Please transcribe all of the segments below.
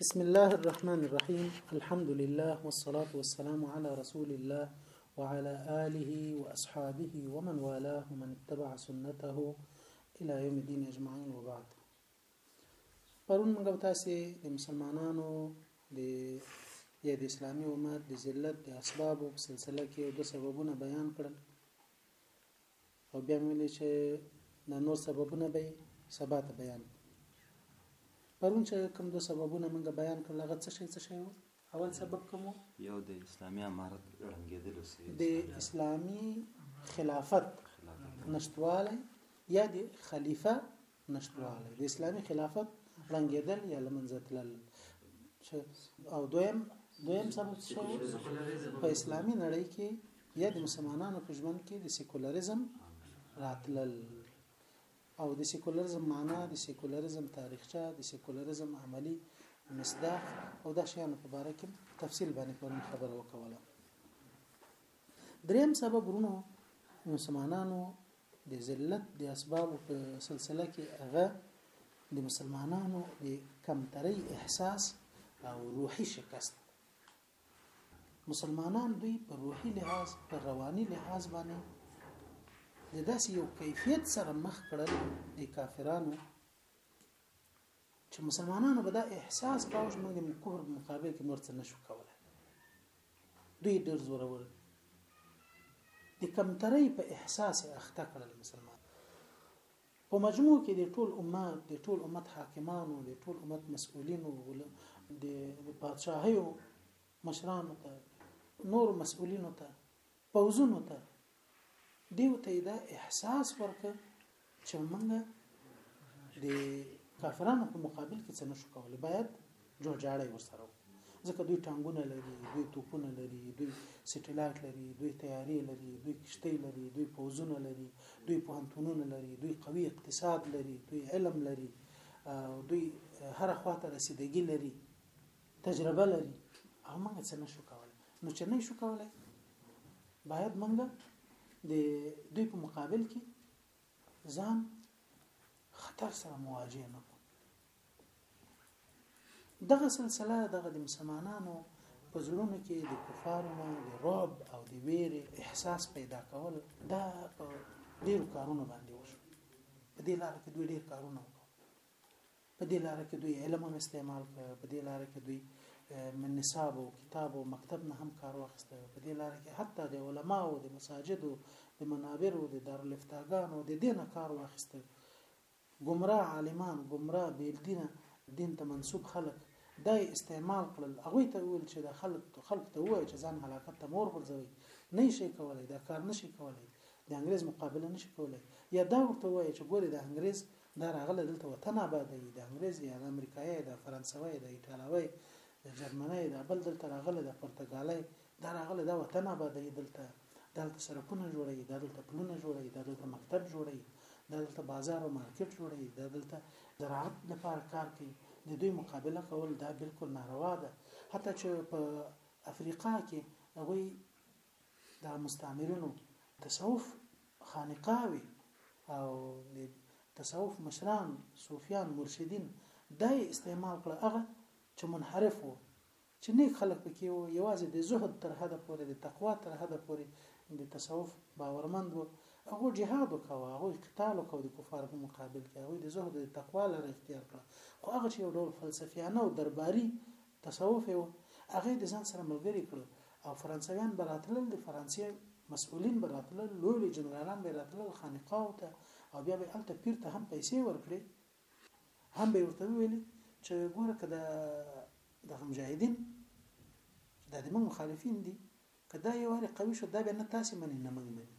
بسم الله الرحمن الرحيم الحمد لله والصلاة والسلام على رسول الله وعلى آله وأصحابه ومن والاه ومن اتبع سنته إلى يوم الدين أجمعين وبعد پرون موږ تاسو د مسلمانانو د یا د اسلامي امت د ذلت د اسبابو په سلسله کې دوه سببونه بیان کړل او بیا مې ویلي چې دا نور سببونه به سبا ته بیان پرون چې کوم دو سببونه موږ بیان کړل هغه څه شي څه شي وو اول سبب کوم یو د اسلامي امارت رنګېدل سي د اسلامي خلافت نشټواله یا د خلیفہ نشتوالی د اسلامي خلافت ړنګېدل یا له منځه تلل او دویم دویم سبب څه شو په اسلامي نړۍ کې یا د مسلمانانو په ژوند کې د سیکولریزم راتلل او د سیکولریزم معنا د سیکولریزم تاریخچه د سیکولریزم عملی مصداق او دا شیانو په باره کې تفصیل باندې پرون خبره وکوله دریم سبب ورونو مسلمانانو د ذلت د اسبابو په سلسله کې هغه د مسلمانانو د کمترۍ احساس او روحي شکست مسلمانان دوی په روحي لحاظ په رواني لحاظ باندې د داسې یو کیفیت سره مخ کړل د کافرانو چې مسلمانانو به دا احساس کاوه چې موږ د کفر په مقابل کې نور څه نشو کولای دوی ډېر زورور دي د کمترۍ په احساس اخته کړل مسلمان په مجموع کې د ټول امت د ټول امت حاکمانو د ټول امت مسؤلینو د پادشاهیو مشرانو ته نور مسؤلینو ته پوځونو ته دیو ته دا احساس ورکړ چې موږ د کافرانو په مقابل کې څه نشو کولای باید جوړجاړی ورسره وکړو ځکه دوی ټانګونه لري دوی توپونه لري دوی سټلایټ لري دوی تیارې لري دوی کشتۍ لري دوی پوزونه لري دوی پوهنتونونه لري دوی قوي اقتصاد لري دوی علم لري دوی هر خواته رسیدګي لري تجربه لري او موږ څه نشو کولای نو چې نه شو کولای باید موږ د دوی په مقابل کې ځان خطر سره مواجه نه کړو دغه سلسله دغه د مسلمانانو په زړونو کې د کفارو نه د رعب او د ویرې احساس پیدا کول دا په ډیرو کارونو باندې وشو په دې لار کې دوی ډیر کارونه وکړو په دې لار کې دوی علم هم استعمال کړ په دې لار کې دوی من نصاب او کتاب او مکتب نه هم کار واخیست په دې لار کې حتی د علما او د مساجد او د منابر او د دارالفتاګان او د دینه کار واخیست گمراه عالمان گمراه بیل دینه دین ته منسوب خلک دا استعمال کړل هغه ته ویل چې د خلک خلک ته وایي چې ځان هلاکت ته مور غورځوي نه شي کولای دا کار نشي کولای د انګريز مقابله نشي کولای یا دا ورته وایي چې ګوره د انګريز دا راغلی دلته وطن آبادوي د انګريز يا د امريکايي يا د فرانسوي يا د ايټالوي يا د جرمني يا د بل دلته راغلی د پرتګالي دا راغلی دا وطن آبادوي دلته دا دلته سرکونه جوړوي دا دلته پلونه جوړوي دا دلته مکتب جوړوي دا دلته بازار او مارکیټ جوړوي دا دلته زراعت لپاره کار کوي د دوی مقابله کول دا بالکل ناروا ده حتی چې په افریقا کې هغوی دا مستعمرینو تصوف خانقاوي او د تصوف مشران صوفیان مرشدین دای استعمال کړه هغه چې منحرف وو چې نیک خلک پکې وو یوازې د زهد تر حد پورې د تقوا تر حد پورې د تصوف باورمند وو هغه جهاد وکاوه هغه قتال وکاو د کفارو په مقابل کې هغه د زهد د تقوا لار اختیار کړه خو هغه چې یو ډول فلسفیانه او درباري تصوف یې و، هغه یې د ځان سره ملګري کړل او فرانسویان به راتلل، د فرانسې مسئولین به راتلل، لوی لوی جنرالان به راتلل خانقاوو ته او بیا به یې هلته پیر ته هم پیسې ورکړې، هم به یې ورته وویلې چې ګوره که دا دغه مجاهدین چې دا د موږ مخالفین دي، که دا یو وارې قوي شو، دا بیا نه تاسې مني، نه موږ مني.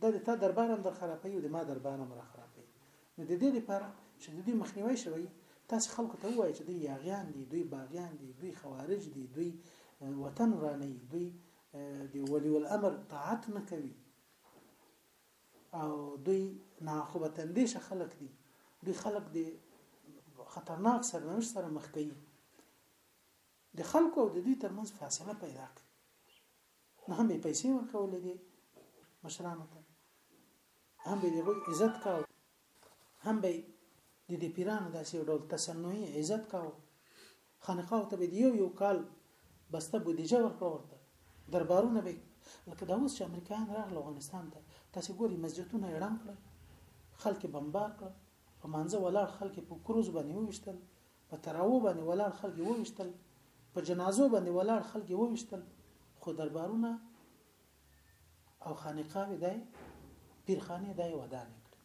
دا د تا دربار هم در خرابوي او د ما دربار هم راخرابوي نو د دې لپاره چې د دوی مخنیوی شوی تاسو خلکو ته ووایئ چې دوی یاغیان دي دوی باغیان دي دوی خوارج دي دوی وطن ورانوي دوی د ولی الامر طاعت نه کوي او دوی ناخوبه تندیش خلک دي دوی خلک د خطرناک سرنوشت سره مخ کوي د خلکو او د دوی ترمنځ فاصله پیدا کړي نو هم به پیسې ورکولې دي مشرانو ته هم به دغه عزت کاو هم به د دې پیرانو داسې یو ډول تسنوي عزت کاو خانقاه ته به یو یو کال بسته بودیجه ورکړه ورته دربارونه به لکه دا اوس چې امریکایان راغله افغانستان ته تاسو ګوري مسجدونه اړم کړل خلک بمبار کړل په مانځه ولاړ خلک په کروز باندې وشتل په تراو باندې ولاړ خلک وويشتل په جنازو باندې ولاړ خلک وويشتل خو دربارونه او خانقاوي دای پیرخانه دای ودان کړ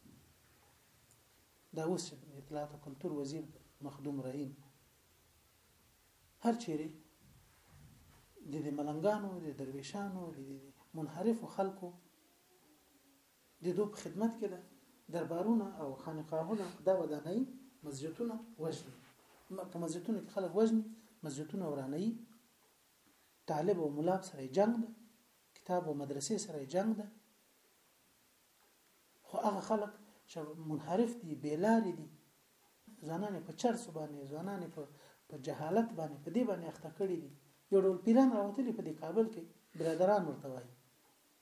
دا اوس اطلاعات او کلچر وزیر مخدوم رحیم هر چیرې د دې ملنګانو د درویشانو د منحرف خلکو ددو په خدمت کې ده دربارونه او خانقاهونه دا ودانۍ مسجدونه وژني په مسجدونو کې خلک وژني مسجدونه ورانوي طالب او ملاب سره جنگ ده کتاب او مدرسې سره جنگ ده خو هغه خلک چې منحرف دي بیلار دي ځانانه په چرس باندې ځانانه په په جهالت باندې په دې باندې اخته کړی دي یو ډول پیران راوتلي په دې کابل کې برادران ورته وایي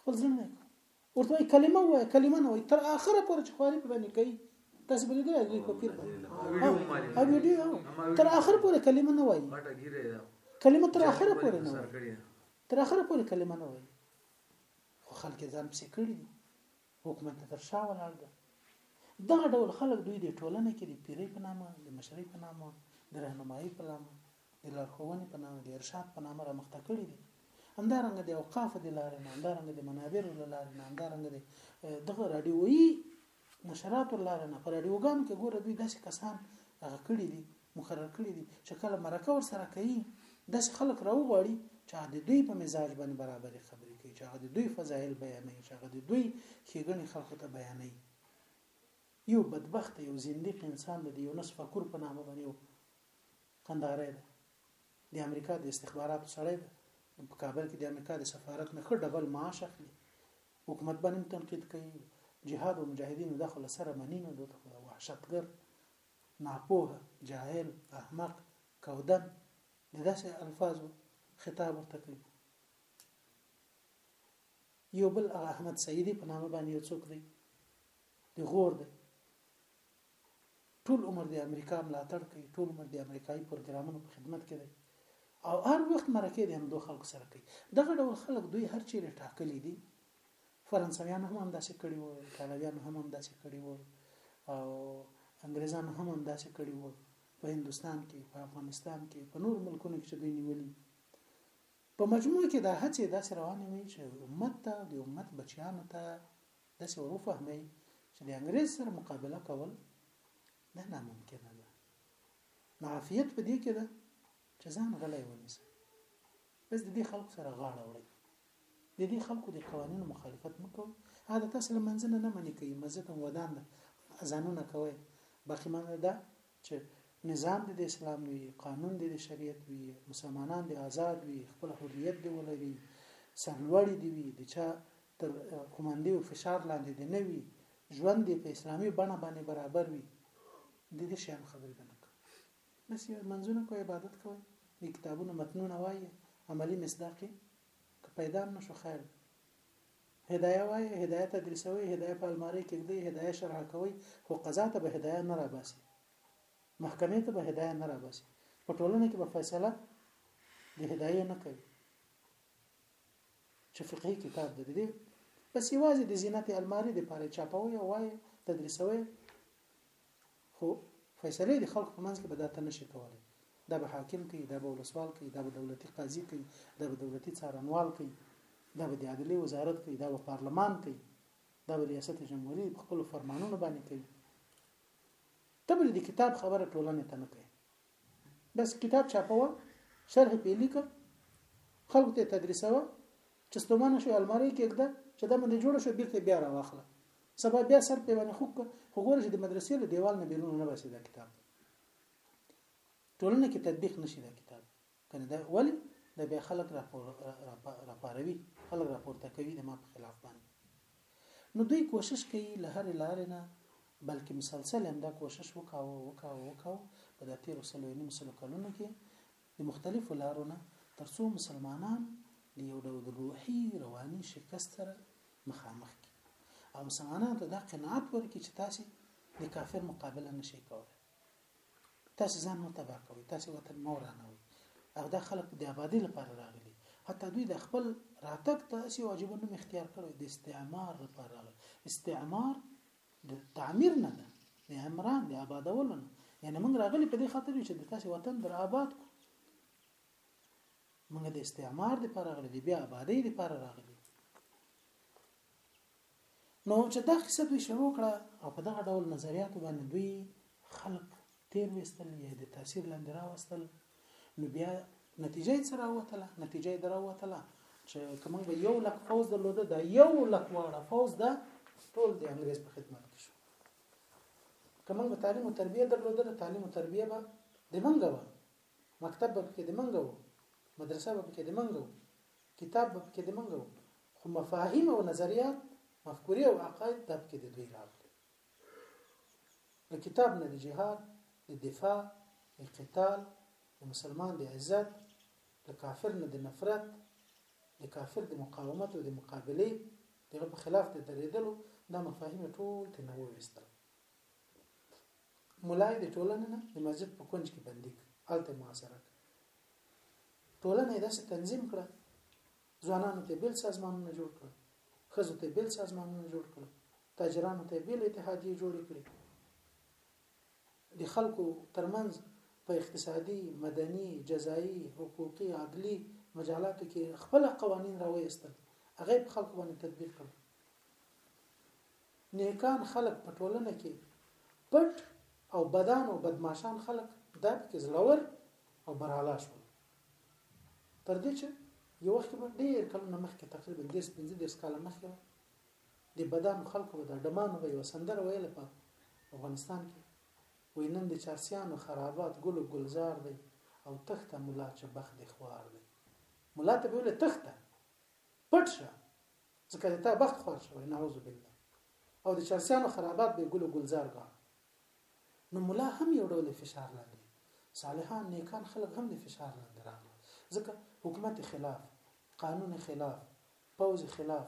خپل ځان نه کوم ورته وایي کلمه وایي کلمه نه وایي تر اخره پورې چې خواري په باندې کوي تاسو به لیدل دوی په پیر او ویډیو تر اخره پورې کلمه نه وایي کلمه تر اخره پورې نه وایي تر اخره پورې کلمه نه وایي خو خلک ځان پسې کړي دي حکومت تر شا ولاړ ده دغه ډول خلک دوی د ټولنې کې د پیرې په نامه د مشرۍ په نامه د رهنمایي په نامه د لارښوونې په نامه، د ارشاد په نامه رامخته کړي دي. همدارنګه د اوقافو د لارې نه، همدارنګه د منابرو له لارې نه، همدارنګه د دغه راډیويي نشراتو له لارې نه، په راډیوګانو کې ګوره دوی داسې کسان هغه کړي دي، مقرر کړي دي چې کله مرکه ور سره کوي داسې خلک راوغواړي چې هغه د دوی په مزاج باندې برابرې خبرې کوي چې هغه د دوی فضایل بیانوي چې هغه د دوی ښېګڼې خلکو ته بیانوي یو بدبخت یو زندیق انسان د یونس فکر په نامه باندې کندهاری ده د امریکا د استخباراتو سړی ده په کابل کې د امریکا د سفارت نه خړ ډبل معاش اخلي حکومت باندې تنقید کوي جهاد او مجاهدینو د خپل سره منینه دوته خو وحشتګر ناپوه جاهل احمق کودن د داسې الفاظو خطاب ورته کوي یو بل احمد سعیدی په نامه باندې یو څوک دی د غور دی ټول عمر د امریکا ملاتړ کوي ټول عمر د امریکایي پروګرامونو په خدمت کې دی او هر وخت مرکه د همدو خلکو سره کوي دغه ډول خلک دوی هر چیرې ټاکلي دي فرانسویان هم همداسې کړي وو ایټالویان هم همداسې کړي وو او انګریزان هم همداسې کړي وو په هندستان کې په افغانستان کې په نور ملکونو کې چې دوی نیولي په مجموع کې دا هڅې داسې روانې وي چې امت ته د امت بچیانو ته داسې ور وفهمئ چې د انګريز سره مقابله کول دا ناممکنه ده نو عافیت په دې کې ده چې ځان غلی ونیسئ بس د دې خلکو سره غاړه وړئ د دې خلکو د قوانینو مخالفت مکوئ هغه د تاسو له منځنه نه منې کوي مسجد هم ودان ده اذانونه کوئ باقي معنی ده چې نظام د اسلام وي قانون د شریعت وي مسلمانان د آزاد وي خپل حریت دی ولري سرلوړي دی وي د چا تر قوماندې او فشار لاندې دې نه وي، ژوند دې په اسلامي بڼه باندې برابر وي، د دې شیانو خبرې به نه کوي. بس یو لمونځونه کوئ، عبادت کوئ، د کتابونو متنونه وایئ، عملي مصداق یې که پیدا هم نه شو خیر دی. هدایه وایئ، هدایه تدریسوئ، هدایه په المارۍ کېږدئ، هدایه شرح کوئ، خو قضا ته به هدایه نه راباسي، محکمې ته به هدایه نه راباسي، په ټولنه کې به فیصله د هدایې نه کوي. چې فقهي کتاب د دې بس یوازې د زینت الماری د پاره چاپوي او وایي تدریسوي خو فیصله د خلکو په منځ کې به دا ته نشي کولای دا به حاکم کوي دا به ولسوال کوي دا به دولتي قاضي کوي دا به دولتي څارنوال کوي دا به د عدلي وزارت کوي دا به پارلمان کوي دا به ریاست جمهوریت په خپل فرمانونو باندې کوي تبل د کتاب خبره ټولنه ته نه کوي بس کتاب چاپوه شرح پې لیکه خلکو ته تدریسوه چې ستومانه شو الماری کې کېږده چې دا باندې جوړ شو بیرته بیا راواخله سبا بیا سر په باندې خوک خو ګوره چې د مدرسې له دیوال نه بیرونه نه باسي دا کتاب ټولنه کې تطبیق نشي دا کتاب کنه دا ولی دا بیا خلک راپور راپاروي خلک راپورته کوي د ما په خلاف باندې نو دوی کوشش کوي له هرې لارې نه بلکې مسلسل همدا کوشش وکاوه وکاوه وکاوه په دا تیرو سلو نیم سلو کلونو کې د مختلفو لارو نه ترڅو مسلمانان له یو ډول روحي رواني شکست سره مخامخ کړي او مسلمانانو ته دا قناعت ورکړي چې تاسو د کافر مقابله نشئ کولای تاسو ځان مو تبا کوي تاسو وطن مو ورانوي او دا خلک د آبادی لپاره راغلي حتی دوی د خپل راتګ ته سی واجبو نوم اختیار کړو د استعمار لپاره راغلي استعمار د تعمیر نه ده د عمران د آبادولو نه یعنی موږ راغلي په دې خاطر چې د تاسو وطن در آباد کو موږ د استعمار لپاره راغلي بیا آبادی لپاره راغلي نو چې دا قصه دوی شروع کړه او په دغه ډول نظریاتو باندې دوی خلق تیر وستل یا د تاثیر لاندې راوستل نو بیا نتیجه یې سره وتله نتیجه یې دراوتله چې کوم به یو لک فوز درلوده دا یو لک واړه فوز دا ټول د انګريز په خدمت کې شو کوم به تعلیم او تربیه درلوده د تعلیم او تربیه به د منګه و مکتب به کې د منګه و مدرسه به کې د منګه و کتاب به کې د منګه و خو مفاهیم او نظریات مفکورې او عقاید تب کې د دوی راغلي د کتاب نه د جهاد د دفاع د قتال د مسلمان د عزت د کافر نه د نفرت د کافر د مقاومت او د مقابله دغه په خلاف د درېدلو دا مفاهیم ټول ته نه وېستل مولای د ټولنې نه د مسجد په کونج کې بندي هلته محاصره کړ ټولنه یې داسې تنظیم کړه ځوانانو ته بیل سازمانونه جوړ کړل ښځو ته بیل سازمانونه جوړ کړل تاجرانو ته بیل اتحادیې جوړې کړې د خلکو ترمنځ په اقتصادي مدني جزایي حقوقي عدلي مجالاتو کې خپل قوانين راوېستل هغه په خلکو باندې تطبیق کړ نیکان خلک په ټولنه کې پټ او بدان او بدمعشان خلک دا پکې زړور او براله شول تر دې چې یو وخت به ډېر کلونه مخکې تقریبا 10 15 دېرش کاله مخکې به د بدانو خلکو به د ډمانو به یوه سندره ویله په افغانستان کې وایي نن د چارسیانو خرابات ګل و ګلزار دی او تخته ملا چې بخ دی خوار دی ملا ته به ویله تخته پټ شه ځکه د تا بخت خوار شوی نعوذ بالله او د چارسیانو خرابات به ګل و ګلزار ګاڼه نو ملا هم یو ډول فشار لاندې صالحان نیکان خلک هم د فشار لاندې راغلي ځکه حکومت خلاف قانون خلاف پوز خلاف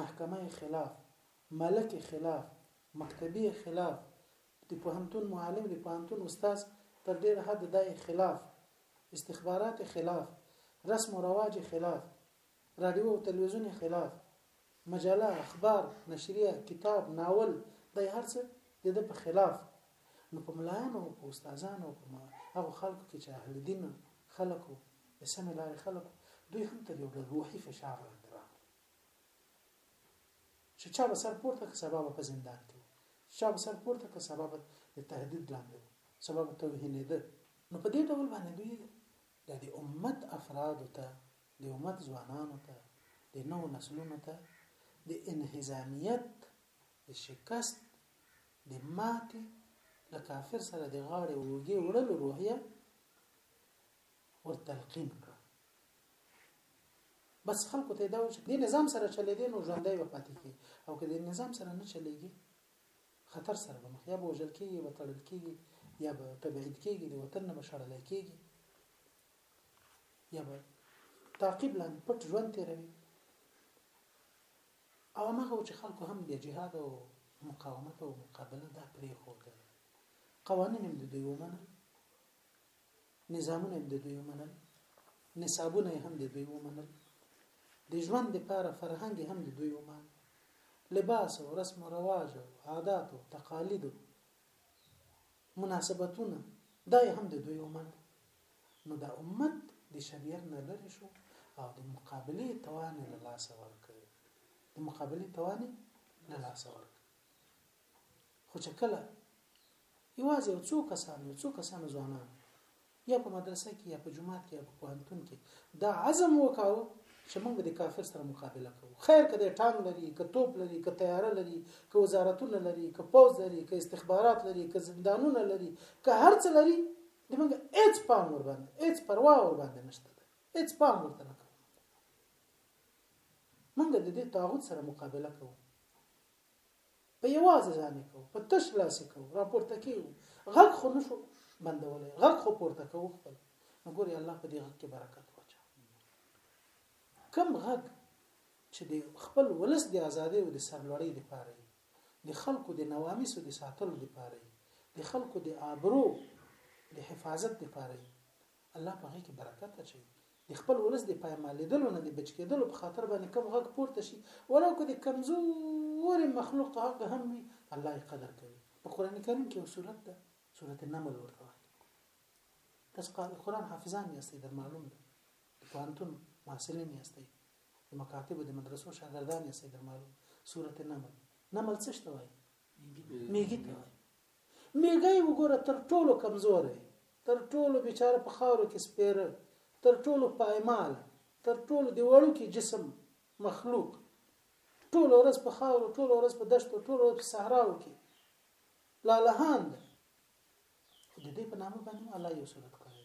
محکمه خلاف ملک خلاف مکتبی خلاف د پوهنتون معلم د پوهنتون استاد تر ډیر حد دای خلاف استخبارات خلاف رسم و رواج خلاف راډیو او تلویزیون یې خلاف، مجله، اخبار، نشریه، کتاب، ناول، دا یې هر څه د ده په خلاف، نو په ملایانو او په استادانو او په هغو خلکو کې چې اهل دین خلک وو، د سمې لارې خلک وو، دوی هم تر یو ډول روحي فشار لاندې راغلل، چې چا به سر پورته کړ، سبا به په زندان کې وو، چې چا به سر پورته کړ، سبا به د تهدید لاندې وو، سبا به توهینېده، نو په دې ډول باندې دوی د امت افرادو ته د امت ځوانانو ته د نوو نسلونو ته د انهزامیت د شکست د ماتې له کافر سره د غاړې اوږې وړلو روحیه ورتلقین کړه بس خلکو ته دا و چې د نظام سره چلېدې نو ژوندی به پاتې کېږي او که د نظام سره نه چلېږي خطر سره به مخ یا به وژل کېږي یا به تړل کېږي یا به تبعید کېږي د وطن نه به شړلی کېږي یا به تعقیب لاندې پټ ژوند تیروي او هغه چې خلکو هم د جهاد او مقاومت او مقابله دا پرې خو ده قوانین هم د دوی ومنل نظامونه هم د دوی ومنل نصابونه هم د دوی ومنل د ژوند لپاره فرهنګ هم د دوی ومنل لباس او رسم او رواج او عادات او تقالید مناسبتونه دا هم د دوی ومنل نو دا امت د شریعت نه لرې شو او د مقابلې توان یې له لاسه ورکړ. د مقابلې توان یې له لاسه ورکړ. خو چې کله یوازې یو څو کسان یو څو کسان ځوانان یا په مدرسه کې یا په جماعت کې یا په پوهنتون کې دا عزم وکاو چې موږ به د کافر سره مقابله کوو خیر کده ټانګ لري که توپ لري که تیاره لري که وزارتونه لري که پوز لري که استخبارات لري که زندانونه لري که هر څه لري زمونږ هیڅ پام ور باندې هیڅ پروا ور باندې نشته ده هیڅ پام ورته نه کوو مونږ د دې طاغوت سره مقابله کوو په یوازې ځان کوو په تش لاس کوو راپورته کیو غږ خو نشو بندولې غږ خو پورته کوو خپل نو ګوري الله په دې غږ کې برکت واچو کم غږ چې د خپل ولس د ازادۍ او د سرلوړۍ لپاره د خلکو د نواميسو د ساتلو لپاره يي د خلکو د آبرو د حفاظت لپاره يي الله په هغه کې برکت اچوي د خپل ولس د پایمالېدلو نه د بچ کېدلو په خاطر باندې کم غږ پورته شي ولو که د کمزوري مخلوق هغه هم وي الله یې قدر کوي په قرآن کریم کې یو سورت ده سورت نمل ورته وایي تاسو قرآن حافظان یاستئ در معلوم ده د پوهنتون محصلین یاستئ د مکاتبو د مدرسو شاګردان یې سید معلوم سورته نمل نمل څه شته وای میګی ته وای میګی وګوره تر ټولو کمزور دی تر ټولو بیچاره په خاورو کې سپیره تر ټولو پایمال تر ټولو دی وړو کې جسم مخلوق ټول ورځ په خاورو ټول ورځ په دشتو ټول ورځ په صحراو کې لا لهان ده خو د دې په نامه باندې الله یو صورت کړی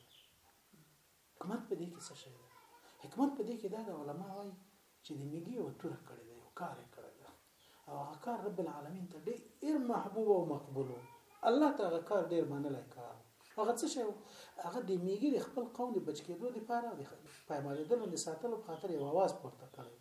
حکمت په دې کې څه شی ده؟ حکمت په دې کې دا ده علما وايي چې د ميږي یوه توره کړې ده، یو کار یې کړی ده او هغه کار رب العالمین ته ډېر محبوب او مقبول و الله ته هغه کار ډېر منلی کار هغه څه شی هغه د میږي د خپل قوم د بچ کېدو لپاره د پیمانېدلو د ساتلو په خاطر یو اواز پورته کړی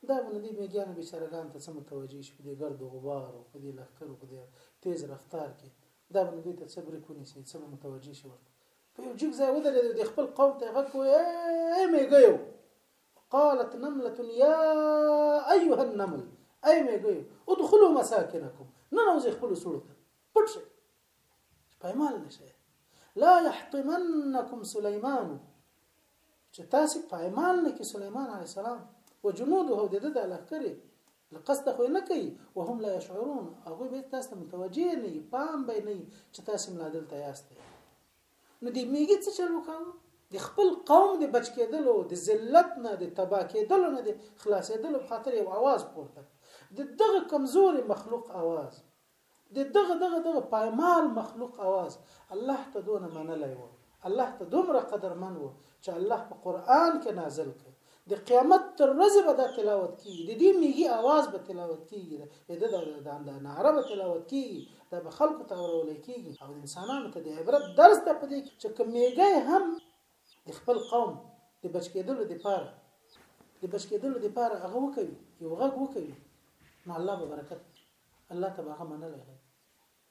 خدای مو له دې مېږیانو بېچاره ګان ته څه متوجه شي، په دې ګرد و غبار او په دې لښکرو په دې تېز رفتار کې، خدای به نو دوی ته څه برېک ونیسي، څه به متوجه شي ورته. په یو جګ ځای ودرېد او د خپل قوم ته یې غږ کړ، ای مېږیو! قالت نملة یا ایها النمل، ای مېږیو! ادخلوا مساکنکم، ننوځئ خپلو سوړو ته، پټ شئ، پایمال نشئ لا يحطمنكم سليمان چې تاسو پایمال نه کې سليمان عليه السلام وجنوده د دې د لخرې لقصد خو نه کوي وهم لا يشعرون هغه به تاسو متوجه نه پام به نه چې تاسو ملادل ته یاست نو دې میګي څه چل وکاو د خپل قوم د بچ کېدلو د ذلت نه د تبا کېدلو نه د خلاصېدلو خاطر یو आवाज پورته د دغه کمزوري مخلوق आवाज د دغه دغه دغه پایمال مخلوق اواز الله ته دونه منلی و الله ته دومره قدرمن و چې الله په قرآن کې نازل کړ د قیامت تر ورځې به دا تلاوت کیږي د دې میږي आवाज به تلاوت کیږي د د د ناره به تلاوت کیږي دا به خلکو ته اورول کیږي او انسانانو ته د عبرت درس ته پدې چې کمیږي هم د خپل قوم د بچ کېدلو لپاره د بچ کېدلو لپاره هغه وکوي یو غږ وکوي نو الله به برکت الله ته به هغه منلی دی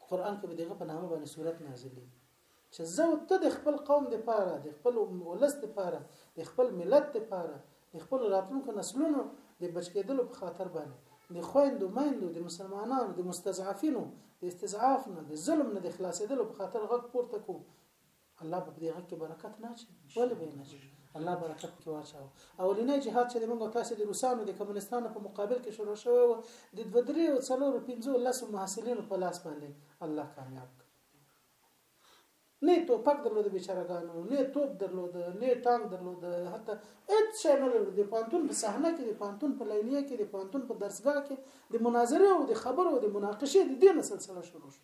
قرآن کې به دغه په نامه باندې صورت نازلې چې زه او ته د خپل قوم د پاره د خپل ولس د پاره د خپل ملت د پاره د خپل راتلونکو نسلونو د بچکېدلو په خاطر باندې د خويندو ميندو د مسلمانانو د مستضعفینو د استضعاف نه د ظلم نه د خلاصېدلو په خاطر غږ پورته کو الله په دې غږ کې برکت نه اچي ولې به نه اچي الله برکت کې واچاو اولنې جهاد چې موږ تاسو د روسانو د کمونستانو په مقابل کې شروع شوی و د 2 3 او 4 15 لس محصلینو په لاس باندې الله کامیاب کړ نه توپک درلود بیچارهګانو نه توپ درلود نه ټانک درلود حتی هیڅ شی نه درلود د پانتون په صحنه کې د پانتون په لینیه کې د پانتون په درسګاه کې د مناظره او د خبرو او د مناقشه د دې سلسله شروع شو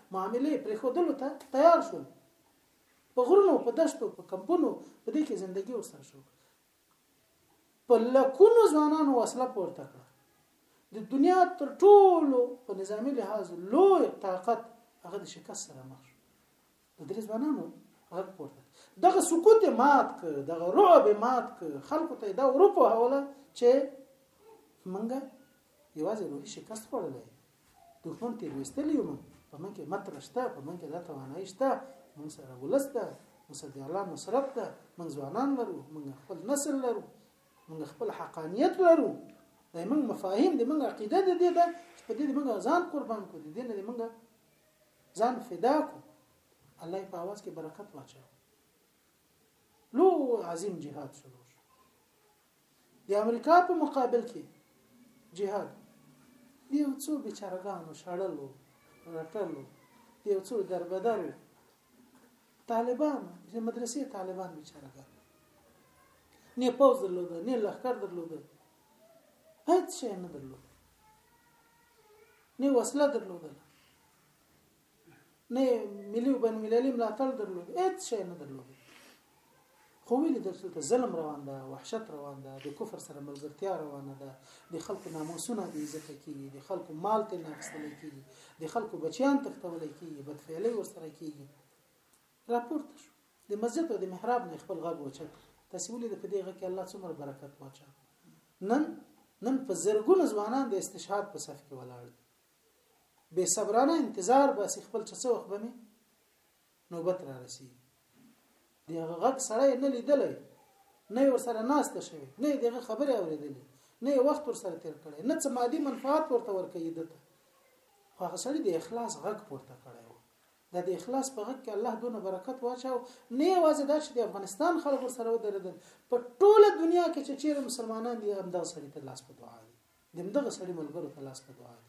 معاملې پرېښودلو ته تیار شول په غرونو په دشتو په کمپونو په دې کې زندگی ورسره شو په لکونو ځوانانو وسله پورته کړه د دنیا تر ټولو په نظامی لحاظ لوی طاقت هغه د شکست سره مخ شو د درې ځوانانو غږ پورته دغه سکوت مات ک دغه رعب مات ک خلکو ته دا اروپا حواله چې منګه یوازې روحي شکست خوړلې دښمن تیر وستلی یو مونږ په مونږ کې مطرح شته په مونږ کې دا توانایي شته مونږ سره ولس ده مونږ سره د الله نصرت ده مونږ ځوانان لرو مونږ خپل نسل لرو مونږ خپل حقانیت لرو دا مونږ مفاهیم د مونږ عقیده ده دي ده چې په دې مونږ ځان قربان کړو د دې نه مونږ ځان فدا کو الله په आवाज کې برکت واچو لو عظیم جهاد شروع شو د امریکا په مقابل کې جهاد د یو څو بیچارګانو شړلو رټلو د یو څو دربدرو طالبان د مدرسې طالبان بیچارګان نه پوز درلود نه لخر درلود هیڅ شي نه درلود نه وسله درلودله نه ملي او بین مللي ملاتړ درلود هیڅ شی نه درلود خو ویل درته ته ظلم روان ده وحشت روان ده د کفر سره ملګرتیا روانه ده د خلکو ناموسونه د عزت کیږي د خلکو مال ته نه اخستل کیږي د خلکو بچیان تختول کیږي بدفعلی ورسره کیږي راپورته شو د مسجد او د محراب نه خپل غږ وچت تاسو ولې د پدې غږ کې الله څومره برکت واچا نن نن په زرګونو ځوانان د استشهاد په صف کې ولاړ دي بې صبرانه انتظار باسي خپل چې څه وخت به مې نوبت را رسي د هغه غږ سړی نه لیدلی نه ور سره ناشته شوی نه دغه خبره اوریدلې نه وخت ور سره تیر کړي نه څه مادي منفعت ورته ورکړي دته هغه سړی د اخلاص غږ پورته کړی و دا د اخلاص په غږ کې الله دونه برکت واچاو نه یوازې دا چې د افغانستان خلکو سره ودرېدل په ټوله دنیا کې چې چیرې مسلمانان دي همدا سړی ته لاس په دعا دي دمدغه سړي ملګرو ته لاس په دعا دي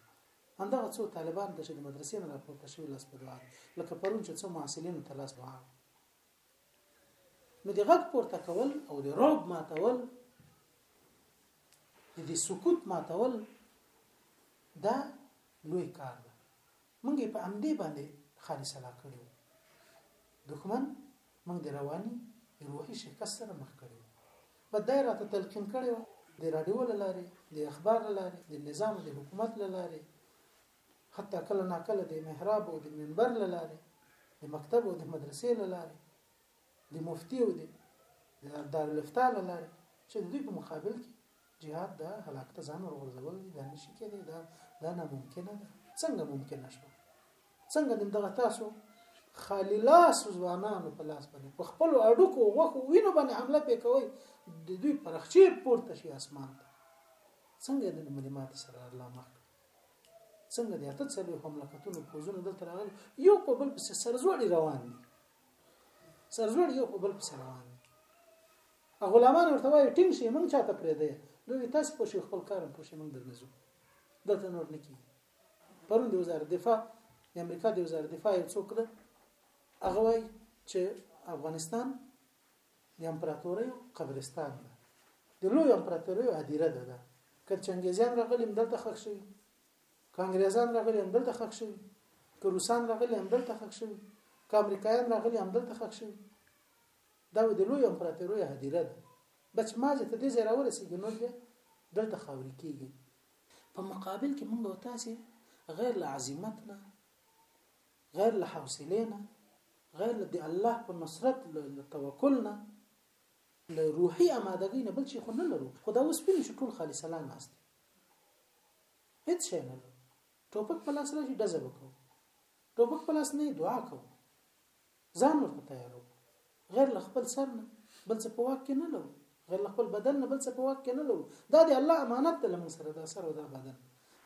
همدغه څو طالبان ته چې د مدرسې نه راپورته شوي لاس په دعا دي لکه پرون چې څو محصلینو ته لاس دعا نو د غږ پورته کول او د رعب ماتول د دې سکوت ماتول دا لوی کار دی مونږ یې په همدې باندې خاني سلا کړي وو. دښمن مونږ د رواني یا روحي شکست سره مخ کړي وو. بد دا یې راته تلقین کړې وه، د راډیو له لارې، د اخبار له لارې، د نظام او د حکومت له لارې، حتی کله ناکله د محراب او د منبر له لارې، د مکتب او د مدرسې له لارې، د مفتي او د دارالافتا له لارې چې د دوی په مقابل کې جهاد د هلاک ته ځان ورغورځول دي دا نشي کېدی دا دا ناممکنه ده څنګه ممکنه شو څنګه نن دغه تاسو خالی لاس ځوانانو په لاس باندې په خپل اډو کو وخو وینو باندې حمله پې کوي د دوی پرخچې پورته شي اسمان ته څنګه د مليمات سره الله مخ څنګه د اته څلوي حمله کتونو پوزونه دلته راغلي یو په بل پسې سرزوړي روان دي سرزوړ یو په بل پسې روان دي غلامان ورته وایي ټینګ شي موږ چاته پرې دی دوی تاسو په شي خپل کارم په شي موږ درنه ځو دلته نور نه کیږي پرون د وزارت دفاع د امریکا د وزارت دفاع یو څوک ده هغه وایي چې افغانستان د امپراتورۍ قبرستان ده د لوی امپراتورۍ هدیره ده که چنګیزیان راغلي دلته خښ شي که انګریزان راغلي همدلته خښ شوي که روسان راغلي همدلته خښ شوي که امریکایان راغلي همدلته خښ شوي دا د لوی امپراتورۍ هدیره ده بچ ماجه ته دې ځای راورسېږي نور بیا دلته خاورې کېږي په مقابل کې موږ او تاسې غیر له عظمت نه غیر له حوصلې نه غیر له د الله په نصرت له توکل نه له روحي امادګۍ نه بل شي خو نه لرو خو دا اوس پینې شو ټول خالص الله ناست هیڅ شی نه لرو ټوپک په لاس راشي ډزه به کوو ټوپک په لاس نه دعا کوو ځان ورته تیاروو غیر له خپل سر نه بل څه په واک کې نه لرو غیر له خپل بدن نه بل څه په واک کې نه لرو دا دی الله امانت ته لمن سره دا سر او دا بدن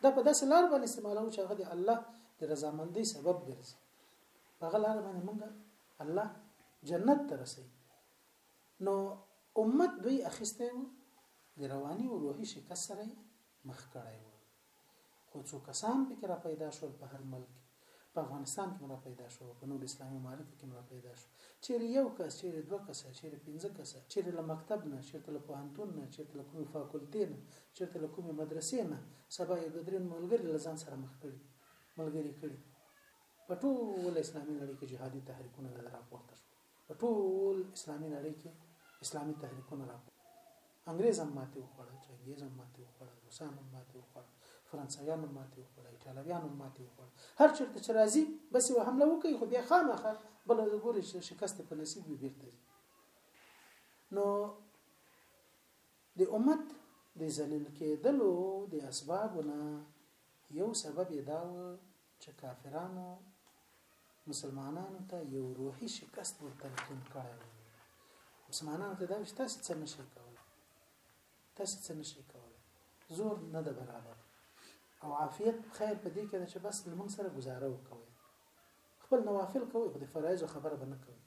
دا په داسې لار باندې استعمالو چې هغه دی الله د رضامندۍ سبب ګرځي په هغه لار باندې موږ الله جنت ته رسي نو امت دوی اخیسته وو د رواني او روحي شکست سره مخ کړی و خو څو کسان پکې را پیدا شول په هر ملک په افغانستان کې را پیدا شو په نور اسلامي ممالکو کې را پیدا شو چیرې یو کس چیرې دوه کسه چیرې پنځه کسه چیرې له مکتب نه چیرته له پوهنتون نه چیرته له کومې فاکولتې نه چیرته له کومې مدرسې نه سبا یو درې ملګري له ځان سره مخ کړي ملګري کړي په ټوله اسلامي نړۍ کې جهادي تحریکونه له راپورته شول په ټول اسلامي نړۍ کې اسلامي تحریکونه راپور انګريز هم ماتې وخوړه چنګيز هم ماتې وخوړه روسان هم ماتې وخوړه فرانسویان هم ماتې وخوړه ایټالویان هم ماتې وخوړه هر چیرته چې راځي بس یو حمله وکړي خو بیا خامخا بل د ګوري چې شکست په نصیب وي بیرته نو د امت د ذلیل کېدلو د اسبابونه یو سبب دا و چه کافرانو مسلمانانو ته یو روحي شکست ورتلقین کړی وو مسلمانانو ته دا وش تاسو څه نشئ کولای تاسو څه نشئ کولای زور نه ده برابر او عافیت خیر په دې کې ده چې بس لمونږ سره گزاره وکوي خپل نوافل کوي خو د فرایض خبره به نه کوي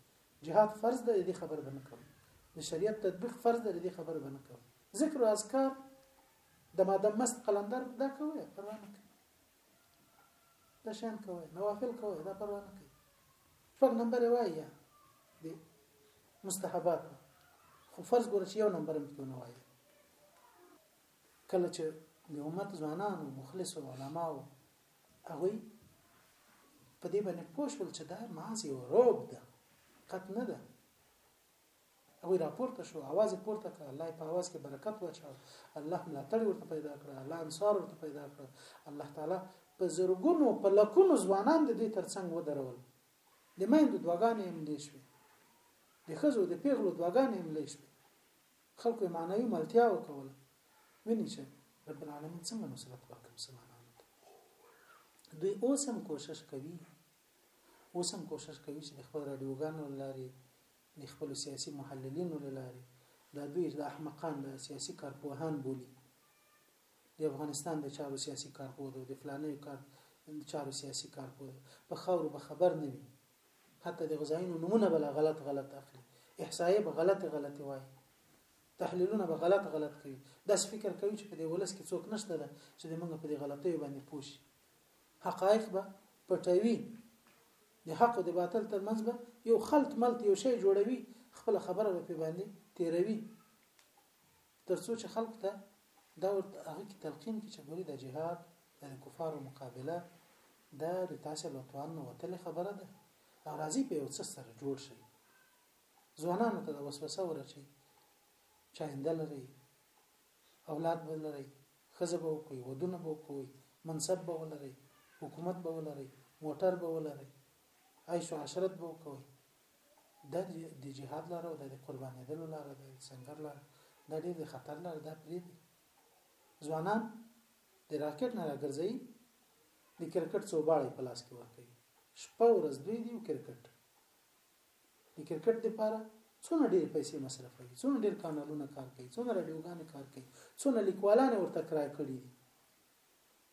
جهاد فرض ده دې خبره به نه کوي د شریعت تطبیق فرض ده دې خبره به نه کوي ذکر او اذکار د ماده مست قلندر دا کوي پروا نه کوي دا شان کوي نوافل کوي دا پروا نه کوي شپږ نمبر وایي یا دي مستحبات خو فرض ګور چې یو نمبر هم کونه وایي کله چې د امت ځوانانو مخلص او علما او هغه په دې باندې پوښول چې دا مازی او روب ده قط نه ده هغوی راپورته شو اواز یې پورته کړ الله یې په اواز کې برکت واچاو الله ملاتړي ورته پیدا کړ الله انصار ورته پیدا کړ الله تعالی په زرګونو په لکونو ځوانان د دې ترڅنګ ودرول د میندو دواګانې هم لې شوې د ښځو د پیغلو دواګانې هم لې شوې خلکو یې معنوي ملتیا وکوله ویني چې رب العالمین څنګه نصرت ورکړي مسلمانانو ته دوی اوس هم کوشش کوي اوس هم کوشش کوي چې د خپل راډیوګانو له لارې د خپل سیاسي محللینو له لارې دا دوی د احمقان د سیاسي کارپوهان بولی د افغانستان د چارو سیاسي کارپوه ده د فلانې کار چارو سیاسي کارپوه ده په خاور به خبر نه وي حتی د غذاینو نمونه بل غلط غلط اخلي احصایه به غلط غلط وایي تحلیلونه به غلط غلط کوي دا فکر کوي چې په دې ولس کې څوک نشته ده چې د موږ په دې غلطۍ باندې پوښي حقایق به پټوي د حق او د باطل ترمنځ به یو خلط ملت یو شی جوړوي خپل خبره به په باندې تیروي ترڅو چې خلق ته دا ورته هغه کې تلقین کې چې ګوري د جهاد د کفارو مقابله دا د تاسو له توان نو وتل خبره ده او راځي په یو څه سره جوړ شي ځوانانو ته د وسوسه ورچي چاینده لري اولاد به لري ښځه به وکړئ، ودونه به وکوئ، منصب به ولرئ، حکومت به ولرئ، موټر به ولرئ، عیش و عشرت به وکوئ، دا د جهاد لاره او دا د قربانېدلو لاره ده، د سنګر لاره، دا ډېر د خطر لاره، دا پرېږدئ. ځوانان د راکټ نه راګرځوي، د کرکټ څوباړی په لاس کې ورکوي، شپه ورځ دوی دي او کرکټ. د کرکټ لپاره څونه ډېر پیسې مصرفوي څونه ډېر کانالونه کار کوي څونه رادیوګانې کار کوي څونه لیکوالان ورته کرای کړي دي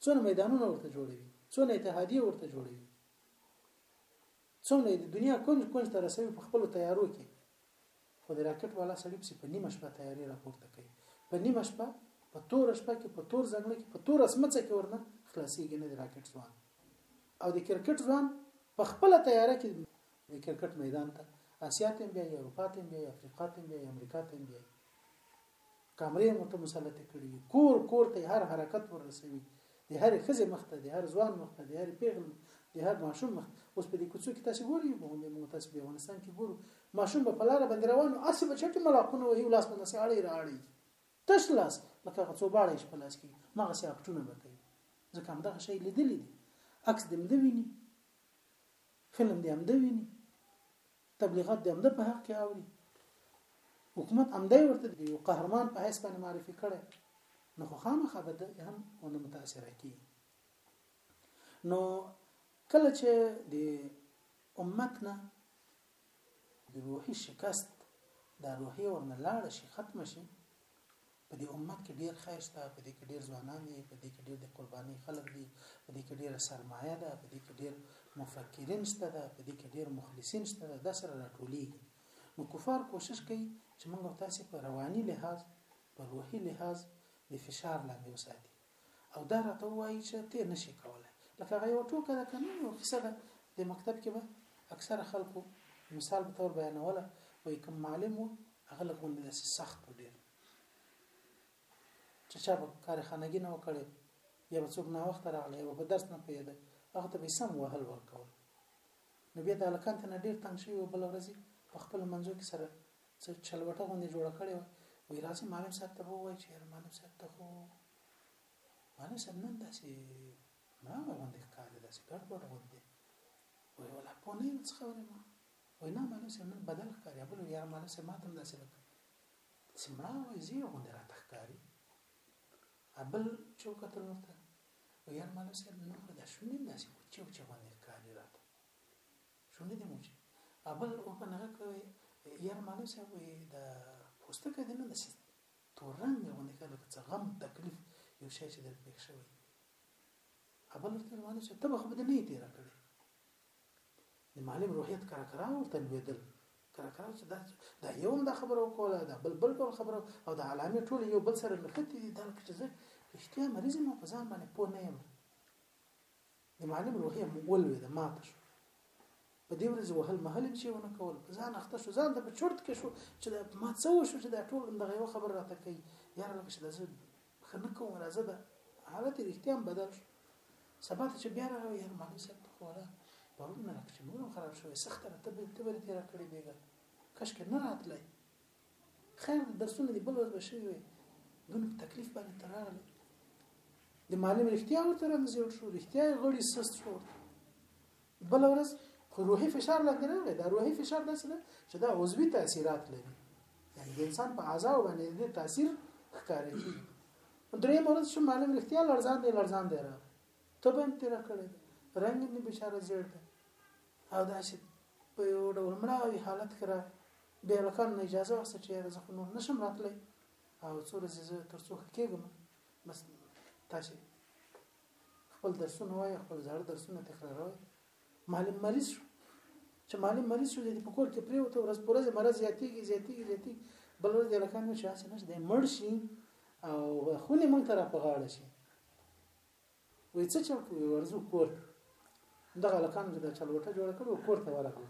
څونه میدانونه ورته جوړوي څونه اتحادیه ورته جوړوي څونه د دنیا کونج کونج ته رسوي په خپل تیارو کې خو د راکټ والا سړي پسې په نیمه شپه تیارې راپورته کوي په نیمه شپه په توره شپه کې په تور ځنګل کې په توره سمڅه کې ورنه خلاصېږي نه د راکټ ځوان او د کرکټ ځوان په خپل تیاره کې د کرکټ میدان ته اسیا ته بیا اروپا ته بیا افریقا ته بیا امریکا ته بیا کامرې هم ورته مسلطې کړې وي کور کور ته هر حرکت ورسوي د هرې ښځې مخ ته د هر ځوان مخ ته د هرې پیغلې د هر ماشوم مخ اوس په دې کوڅو کې تاسو ګورئ په غونډې موږ تاسو په افغانستان کې ګورو ماشوم په پلار باندې روان او اسی په چټي ملاقونه وهي لاس باندې سي اړي راړي تش لاس لکه غڅو باړې په لاس کې مغه سي اکټونه وکړي ځکه هم دغه شی لیدلې دي عکس دې مده ویني فلم دې هم ده ویني تبلیغات د همده په حق کې اوري حکومت همدای ورته دی یو قهرمان په حیث باندې معرفي کړي نو خو خامخا به د هم ونه متاثر کی نو کله چې د امت نه د روحي شکست دا روحي ورنه لاړ شي ختم شي په دې امت کې ډېر خیر شته، په دې کې ډېر ځوانان دي، په دې کې ډېر د قربانۍ خلک دي، په دې کې ډېره سرمایه ده، په دې کې ډېر مفکرین شته ده، په دې کې ډېر مخلصین شته ده، دا سره راټولېږي. نو کفار کوشش کوي چې موږ او تاسې په رواني لحاظ، په روحي لحاظ د فشار لاندې وساتي. او دا راته وایي چې ته نه شي کولای لکه هغه یو ټوکه ده که نه یو کیسه ده د مکتب کې به اکثره خلکو مثال په تور بیانوله وایي کوم معلم و هغه له غوندې داسې سخت و ډېر چې چا به کارخانګي نه وکړي یا به څوک ناوخته راغلی یا به په درس نه پوهېده هغه ته به سم وهل ورکول نو بیا د هلکان ته نه ډېر تنګ شوي و بله ورځ په خپل منځو کې سره څه چلوټه غوندې جوړه کړې وه وی راځي معلم صاحب ته ووایي چې یاره معلم صاحب ته خو معلم صاحب نن داسې مړاوه غوندې ښکاري داسې ګډوډ غوندې وایي ولا پوه نه یم څه خبرې ما وایي نه معلم صاحب نن بدل ښکاري بل یاره معلم صاحب ما ته هم داسې لکه چې مړاوه زیړ غوندې راته ښکاري بل چې وکتل ورته وایي یاره معلم صاحب نن د شونډې هم داسې کوچې وچې غوندې ښکاري راته شو نه دي مو چې ابل اوپن غږ کوي یاره مالو صاحب وي د پوستکه دې نه داسې تور رنګ دی غوندې که لکه څه غم تکلیف یو شی چې در پېښ شوی ابل ورته ویل مالو صاحب ته به خو به دې نه یې تېره کړې د معلم روحیت کرا کرا ورته لوېدل کرا کرا چې دا دا یو هم دا خبره وکوله دا بل بل ډول خبره او د علامې ټول یو بل سره نښتې دي دا لکه چې زه رښتیا مریض یم په ځان باندې پوه نه یم د معلم روحیه مو ولوېده ماته شو په دې ورځ وهل مهل چې ونه کول په ځان اخته شو ځان ته په چورت کې شو چې دا ما څه وشو چې دا ټول دغه یو خبر راته کوي یار لکه چې دا زه خنه کوم راځه دا حالت رښتیا هم بدل شو سبا ته چې بیا راغی یار مالي صاحب ته خو را پرون نه راکړې نور خراب شوې سخته راته به ته به تیرا کړې بیګا کش کې نه راتلای خیر دی درسونه دې بل ورځ به شوي وي دونه په تکلیف باندې ته راغلې د معلم رښتیا ورته رانځور شو رښتیا یې غړي سست شو بل ورځ خو روحي فشار لاندې راغی دا روحي فشار داسې ده چې دا عضوي تاثیرات لري یعنی د انسان په اعضاء باندې د تاثیر ښکاري درې ورځ شو معلم رښتیا لړزان دی لړزان دی را ته به تیر کړی رنگ نه بشاره زیړ ده او داسې په یو ډول مړاوي حالت کې راغی د هلکانو نه اجازه واخسته چې یاره زه خو نور نشم راتلی او څو ورځې زه تر څو ښه کېږم بس تاسې خپل درسونه وایي خپل زاړه درسونه تکراروي معلم مریض شو چې معلم مریض شو دې په کور کې پریوته ورځ پر ورځ مرض زیاتېږي زیاتېږي زیاتېږي بل ورځ د هلکان مې شاسې نشي دی مړ شي او خونې مونږ ته را په غاړه شي وایي څه چل کوي ورځو کور ته دغه هلکان چې دا چلوټه جوړه کړو کور ته ورغلو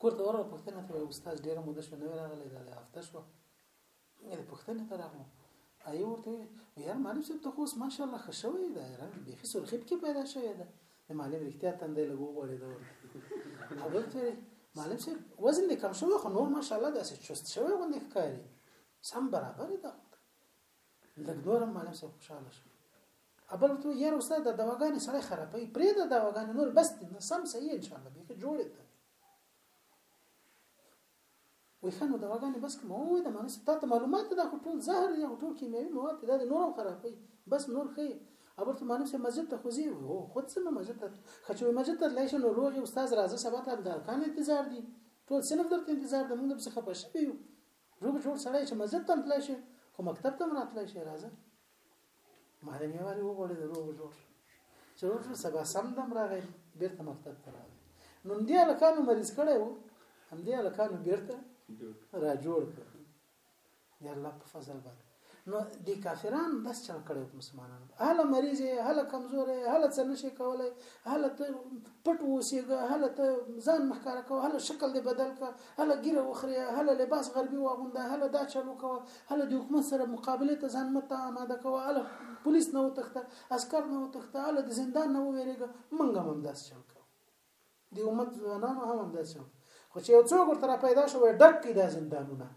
کورته ورغه پښتنه ته استاد ډیره مده شو نه راغلی دا هفته شو یې پښتنه ته راغلم ایو ورته یار معلم صاحب ته خو اوس ماشاءالله ښه شوی دا رنګ بیخي سرخي پکې پیدا شوی ده د معلم رښتیا تندی لږ وغوړېده هغه ته معلم صاحب وزن دې کم شوی خو نور ماشاءالله داسې چست شوی غوندې ښکاري سم برابر ده لږ دورم معلم صاحب خوشاله شو ابل ته یې استاد د دواګانې سره خرابې پرې د دواګانې نور بس دې سم صحیح ان شاء الله به جوړې ده وې خنو دواګانې بس کوم وې د مانس ته معلومات دا خو ټول زهر یا ټول کیمیاوي مواد دا نور خرابې بس نور خې ابل ته مانس مسجد ته خوځي هو خود سم مسجد ته خچوي مسجد ته لای شي نو روغي استاد راځه سبا ته د ارکان انتظار دي ټول سنف درته انتظار د موږ په څخه پښې یو روغ جوړ سړی چې مسجد ته تللی شي خو مکتب ته هم راتللی شي راځه معلم یې واري وغوړېد روغ جوړ چې روغ جوړ سبا سم دم راغی بېرته مکتب ته راغی نو همدې هلکانو مریض کړی و همدې هلکانو بېرته را جوړ کړ د الله په فضل باندې نو د کافران بس چل کړي په مسلمانانو هله مریض هله کمزور هله څه نشي کولای هله ته پټ وسیګه هله ته ځان مخکاره کو هله شکل دی بدل کا هله ګیره وخري هله لباس غربي واغونده هله دا چلو کو هله د حکومت سره مقابله ته ځان مت آماده کو هله پولیس نه وتخته عسكر نه وتخته هله د زندان نه ویریګه منګه هم داس چل کو دی امت ځوانانو هم داس چل خو چې یو څوک ورته پیدا شوی ډک کی دا زندانونه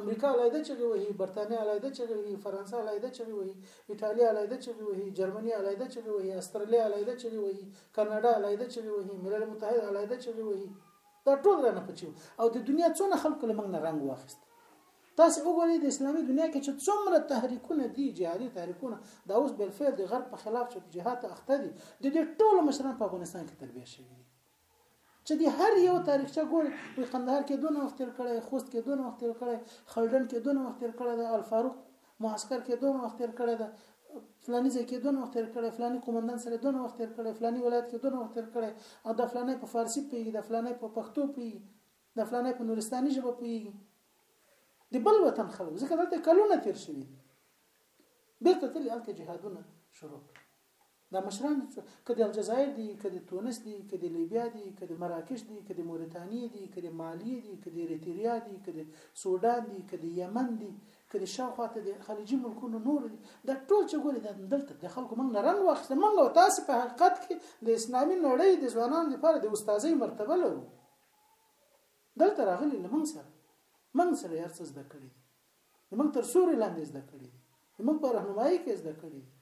امریکا علیحده چغې وهي، برتانیا علیحده چغې وهي، فرانسه علیحده چغې وهي، ایټالیا علیحده چغې وهي، جرمني علیحده چغې وهي، استرالیا علیحده چغې وهي، کاناډا علیحده چغې وهي، ملل متحد علیحده چغې وهي. دا ټول رانه پچو او د دنیا څونه خلکو له موږ نه رنګ واخیست تاسو وګورئ د اسلامي دنیا کې چې څومره تحریکونه دي جهادي تحریکونه دا اوس بل فعل د غرب په خلاف چې جهاد اخته دي د دې ټولو مشران په افغانستان کې تربیه شوي دي چې دی هر یو تاریخچه ګوري وي قندهار کې دونه وخت تیر کړی خوست کې دونه وخت تیر کړی خلډن کې دونه وخت تیر کړی د الفاروق معسكر کې دونه وخت تیر کړی ده فلانی ځای کې دونه وخت تیر کړی فلانی قومندان سره دونه وخت تیر کړی فلانی ولایت کې دونه وخت تیر کړی او د فلانی په فارسی پیږي د فلانی په پښتو پیږي د فلانی په نورستاني ژبه پیږي د بل وطن خلک ځکه دلته کلونه تیر شوي بیرته تل الته جهادونه شروع کړي دا مشران که د الجزایر دي که د تونس دي که د لیبیا دي که د مراکش دي که د موریتانیې دي که د مالیې دي که د اریتریا دي که د سودان دي که د یمن دي که د شاوخوا ته د خلیجي ملکونو نور دي دا ټول چې ګوري دا دلته د خلکو موږ نه رنګ واخیسته موږ او تاسو په حقیقت کې د اسلامي نړۍ د ځوانانو لپاره د استادۍ مرتبه لرو دلته راغلي له موږ سره موږ سره یې هر څه زده کړي دي زموږ تر سوري لاندې زده کړې دي زموږ په رهنمایي کې زده کړې دي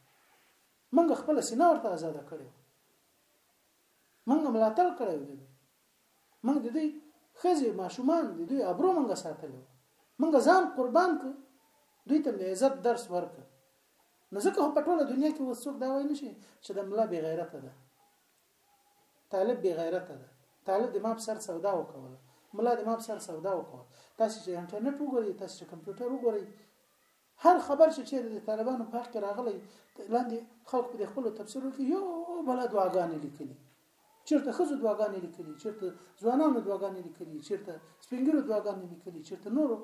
موږ خپل سینه ورته آزاد کړو موږ ملاتړ کړو دي موږ د دوی خزي ماشومان د دوی ابرو موږ ساتلو موږ ځان قربان کړ دوی ته عزت درس ورکړ نو ځکه په ټوله دنیا کې وسوک دا وایي نشي چې د ملا بغیرته ده طالب بی غیرته ده طالب د ما په سر سودا وکوله ملا د ما په سر سودا وکوله تاسو چې انټرنیټ وګورئ تاسو چې کمپیوټر وګورئ هر خبر چې چیرې د طالبانو په حق راغلی لاندې خلک په خپل تفسیرو کې یو بل دعاګانې لیکلي چیرته خزو دعاګانې لیکلي چیرته ځوانانو دعاګانې لیکلي چیرته سپینګرو دعاګانې لیکلي چیرته نورو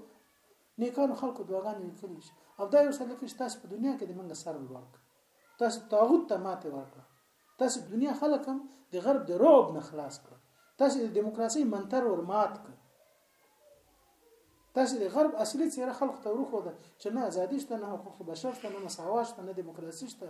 نیکانو خلکو دعاګانې لیکلي او دا یو څه لیکل چې تاسو په دنیا کې د منګه سر ورک تاسو طاغوت ته ماته ورکړه تاسو دنیا خلک هم د غرب د رعب نه خلاص کړ تاسو د دیموکراسي منتر ور مات کړ تاسو د غرب اصلي څیره خلکو ته ورخو ده چې نه ازادي شته نه حقوق بشر شته نه مساوات شته نه دیموکراسي شته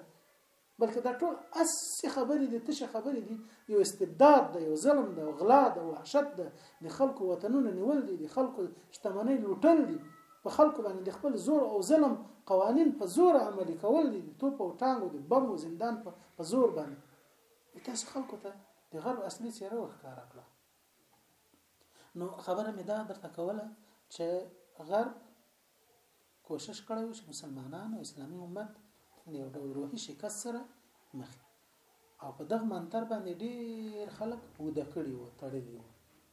بلکې دا ټول اس خبرې دي تشه خبرې دي یو استبداد ده یو ظلم ده غلا ده وحشت ده د خلکو وطنونه نیول دي د خلکو شتمنۍ لوټل دي په خلکو باندې د خپل زور او ظلم قوانین په زور عملی کول دي د توپ او ټانګو د بم او زندان په زور باندې تاسو خلکو ته د غرب اصلي څیره وښکاره کړه نو خبره مې دا درته کوله چې غرب کوشش کړی و چې مسلمانان او اسلامي امت د یو ډول روحي شکست سره مخ او په دغه منتر باندې ډیر خلک وده کړي وو تړلي وو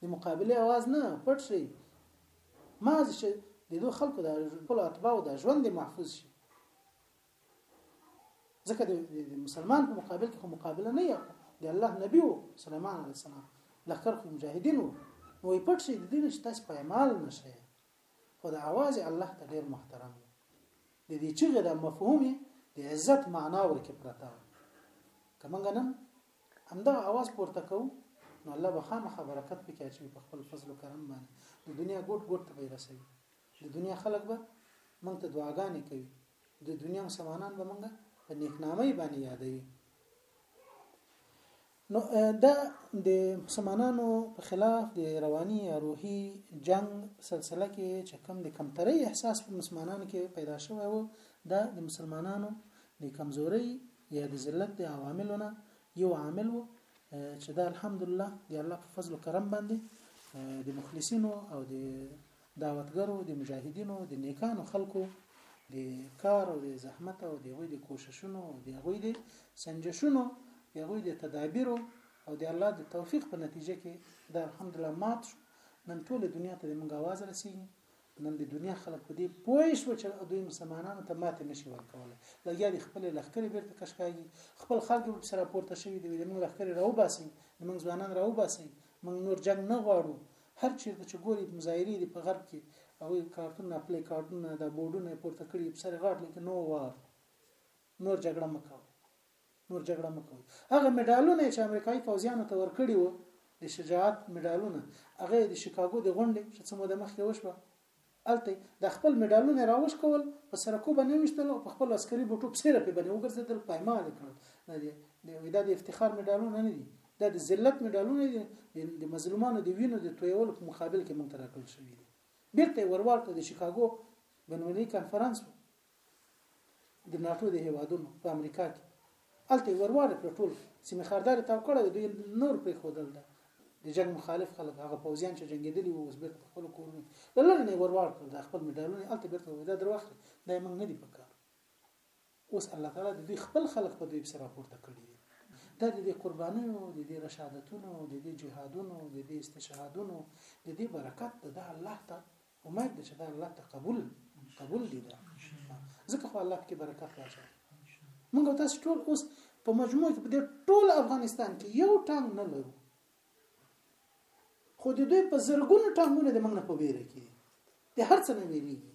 د مقابلې اواز نه پټ شي ماز شي د دوه خلکو د خپل اتباع د ژوند محفوظ شي ځکه د مسلمان په مقابل کې خو مقابله نه یو د الله نبی وو سليمان عليه السلام لخر خو مجاهدین وو نو یې پټ شي د دین چې تاسو پایمال نشئ خو د اواز الله ته ډیر محترم د دې چې د مفهومي د عزت معنا ورکې پرتا کمنګ نن همدغه اواز پورته کوو نو الله به خامخا برکت پکې اچوي په خپل فضل او کرم باندې د دنیا ګوټ ګوټ ته به رسوي د دنیا خلک به مونږ ته دعاګانې کوي د دنیا مسلمانان به مونږ په نیکنامۍ باندې یادوي نو دا د مسلمانانو په خلاف د رواني یا روحي جنگ سلسله کې چې کوم د کمترۍ احساس په مسلمانانو کې پیدا شوی و دا د مسلمانانو د کمزورۍ یا د ذلت د عواملو نه یو عامل و چې دا الحمدلله د الله په فضل و کرم باندې د مخلصینو او د دعوتګرو د مجاهدینو د نیکانو خلکو د کار او د زحمت او د هغوی د کوششونو او د هغوی د سنجشونو د هغوی د تدابیرو او د الله د توفیق په نتیجه کې دا الحمدلله مات شو نن ټول دنیا ته د موږ आवाज رسیږي نن د دنیا خلک په دې پوه شو چې دوی مسلمانانو ته ماته نشي ورکولی لګیا دي خپل لښکرې بیرته کشکاږي خپل خلک به سره پورته شوي دي موږ لښکرې راوباسي موږ ځوانان راوباسي موږ نور جنگ نه غواړو هر چیرته چې ګوري مظاهرې دي په غرب کې او کارتونه پلی کارتونه دا بورډونه پورته کړي په سره غاټ لیکي نو وار نور جګړه مکو نور جګړه مه کوئ. هغه مډالونه یې چې امریکايي پوځیانو ته ورکړي وو، د شجاعت مډالونه، هغه یې د شیکاګو د غونډې چې څه موده مخکې وشوه، هلته یې دا خپل مډالونه یې راوشکول، په سرکو باندې یې وویشتل او په خپلو عسکري بوټو پسې رپې باندې وګرځېدل، پایمال یې کړل. دا د وایي دا د افتخار مډالونه نه دي، دا د ذلت مډالونه دي، د مظلومانو د وینو د تویولو په مقابل کې موږ ته راکړل شوي دي. بېرته یې ورواړ کړل، د شیکاګو بینالمللي کنفرانس و، د ناتو د هیوادونو په امریکا کې الته ورواره پر ټول سیمه خاردار تاو کړه د دوی نور پرې خودل ده د جنگ مخالف خلک هغه پوزیان چې جنگیدلی وو اوس بیرته په خپل کورونه لرل نه وروار کړ د خپل مډالونه الته بیرته ودا دروخه دا موږ نه دی پکار اوس الله تعالی د دوی خپل خلک په دوی سره پورته کړی دي دا د دې قربانیو د دې رشادتونو د دې جهادونو د دې استشهادونو د دې برکت د الله ته امید ده چې دا الله ته قبول قبول دي دا ځکه خو الله پکې برکت واچوي موږ تاسو ټول اوس په مجموع کې د ټول افغانستان کې یو ټانګ نه لرو خو د دوی په زرګونو ټانګونه د موږ نه په ویره کې د هر څه نه ویریږي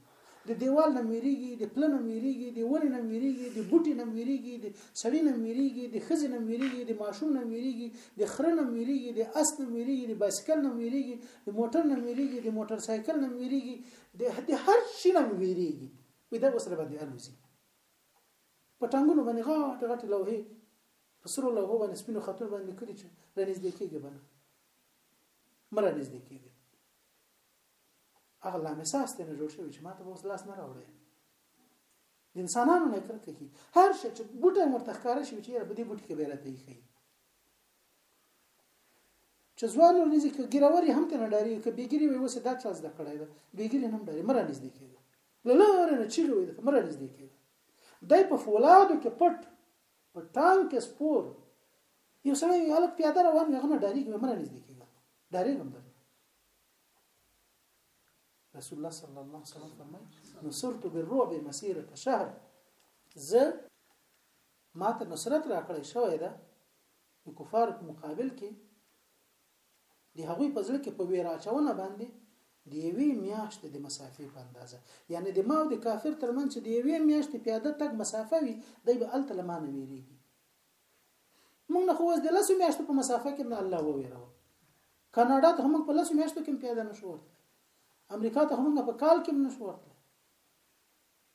د دیوال نه ویریږي د پلن نه ویریږي د ونې نه ویریږي د بوټي نه ویریږي د سړی نه ویریږي د خزې نه ویریږي د ماشوم نه ویریږي د خره نه ویریږي د اس نه ویریږي د بایسکل نه ویریږي د موټر نه ویریږي د موټر سایکل نه ویریږي د د هر شي نه ویریږي وي دا وسره باندې الوزي په ټانګونو باندې غاټ غاټ لوهي په سرو لوهو باندې سپینو خطر باندې کړی چې را نږدې کېږي باندې مره نږدې کېږي هغه لامې ساس ته نه جوړ شوی چې ماته اوس لاس نه راوړي د انسانانو نه کرکه کی هر شي چې بوټه مرتخکاره شي چې په دې بوټ کې بیرته یې خي چې ځوان ورنځي کې ګیروري هم تنه ډاری کې بیګری وي وسه دا چا زده کړی دا بیګری هم ډاری مر نږدې کېږي لاره نه چیرې وي مر نږدې کېږي دای په فولادو کې پټ په ټانک کې سپور یو سړی الک پیاده روان وي غنه ډاری کې مر نږدې کېږي ډاری هم درته رسول الله صلی الله علیه وسلم فرمایي نصرت بالرعب مسيره شهر زه ماته نصرت راکړی شوی ده د کفارو په مقابل کې د هغوی په ځل کې په ویرا چونه باندې د یوې میاشتې د مسافې په اندازه یعنی د ما او د کافر ترمنځ چې د یوې میاشتې پیاده تک مسافه وي دی به الته لمانه ویریږي موږ نه خو اوس د لسو میاشتو په مسافه کې نه الله وویرو کاناډا ته موږ په لسو میاشتو کې پیاده نشو ورته امریکا ته موږ په کال کې نشو ورته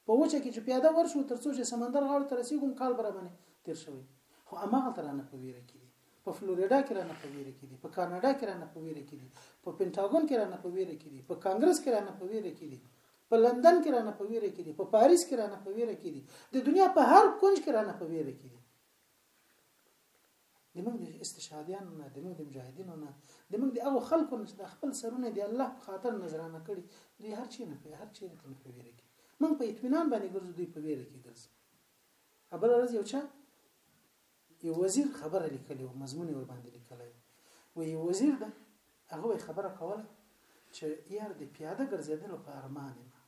په وچه کې چې پیاده ورشو تر څو چې سمندر غاړو ته رسیږو هم کال به راباندې تیر شوی خو هماغلته رانه په ویره کې دي په فلوریدا کې رانه په ویره کې دي په کاناډا کې رانه په ویره کې دي په پنټاګون کې رانه په ویره کې دي په کانګرس کې رانه په ویره کې دي په لندن کې رانه په ویره کې دي په پاریس کې رانه په ویره کې دي د دنیا په هر کونج کې رانه په ویره کې دي د موږ د استشهادیانو نه د موږ د مجاهدینو نه د موږ د هغو خلکو نه چې د خپل سرونه د الله په خاطر نظرانه کړي دوی هر چی نه په هر چی ته نه په ویره کې موږ په اطمینان باندې ګرځو دوی په ویره کې ګرځي ابل ورځ یو چا یو وزیر خبره لیکلې او مضمون ور باندې لیکلې و یو وزیر ده هغه خبره کوله چې یار د پیاده ګرځیدلو په ارمان ما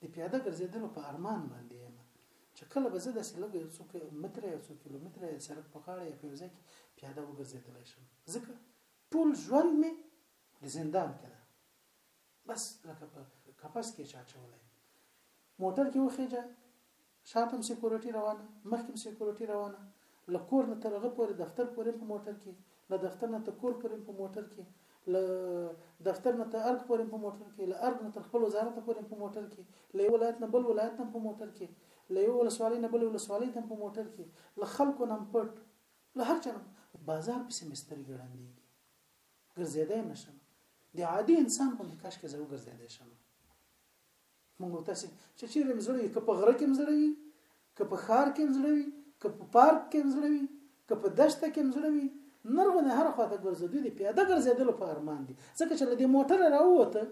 د پیاده ګرځېدلو په ارمان باندې یم چې کله به زه داسې لږ یو څو متره یو څو کیلومتره یا سړک په غاړه یا په یو ځای کې پیاده وګرځېدلی شم ځکه ټول ژوند مې د زندان کې ده بس لکه په قفس کې چاچولی موټر کې وخېږه شاته هم سیکورټي روانه مخکې هم سیکورټي روانه له کور نه تر هغه پورې دفتر پورې هم په موټر کې له دفتر نه تر کور پورې هم په موټر کې له دفتر نه تر ارګ پورې هم په موټر کې له ارګ نه تر خپل وزارت پورې هم په موټر کې له یو ولایت نه بل ولایت هم په موټر کې له یو ولسوالۍ نه بل ولسوالۍ ته هم په موټر کې له خلکو نه هم پټ له هر چا نه بازار پسې مې سترګې ړندېږي ګرځېدای نه شم د عادي انسان غوندې کاشکې زه وګرځېدای شم موږ او تاسو چې چیرې هم زړه وي که په غره کې هم زړه وي که په ښار کې هم زړه وي که په پارک کې هم زړه وي که په دشته کې هم زړه وي نرغونه هر خواته ګرځېدو دي پیاده ګرځېدلو په ارمان دي ځکه چې له دې موټره راووته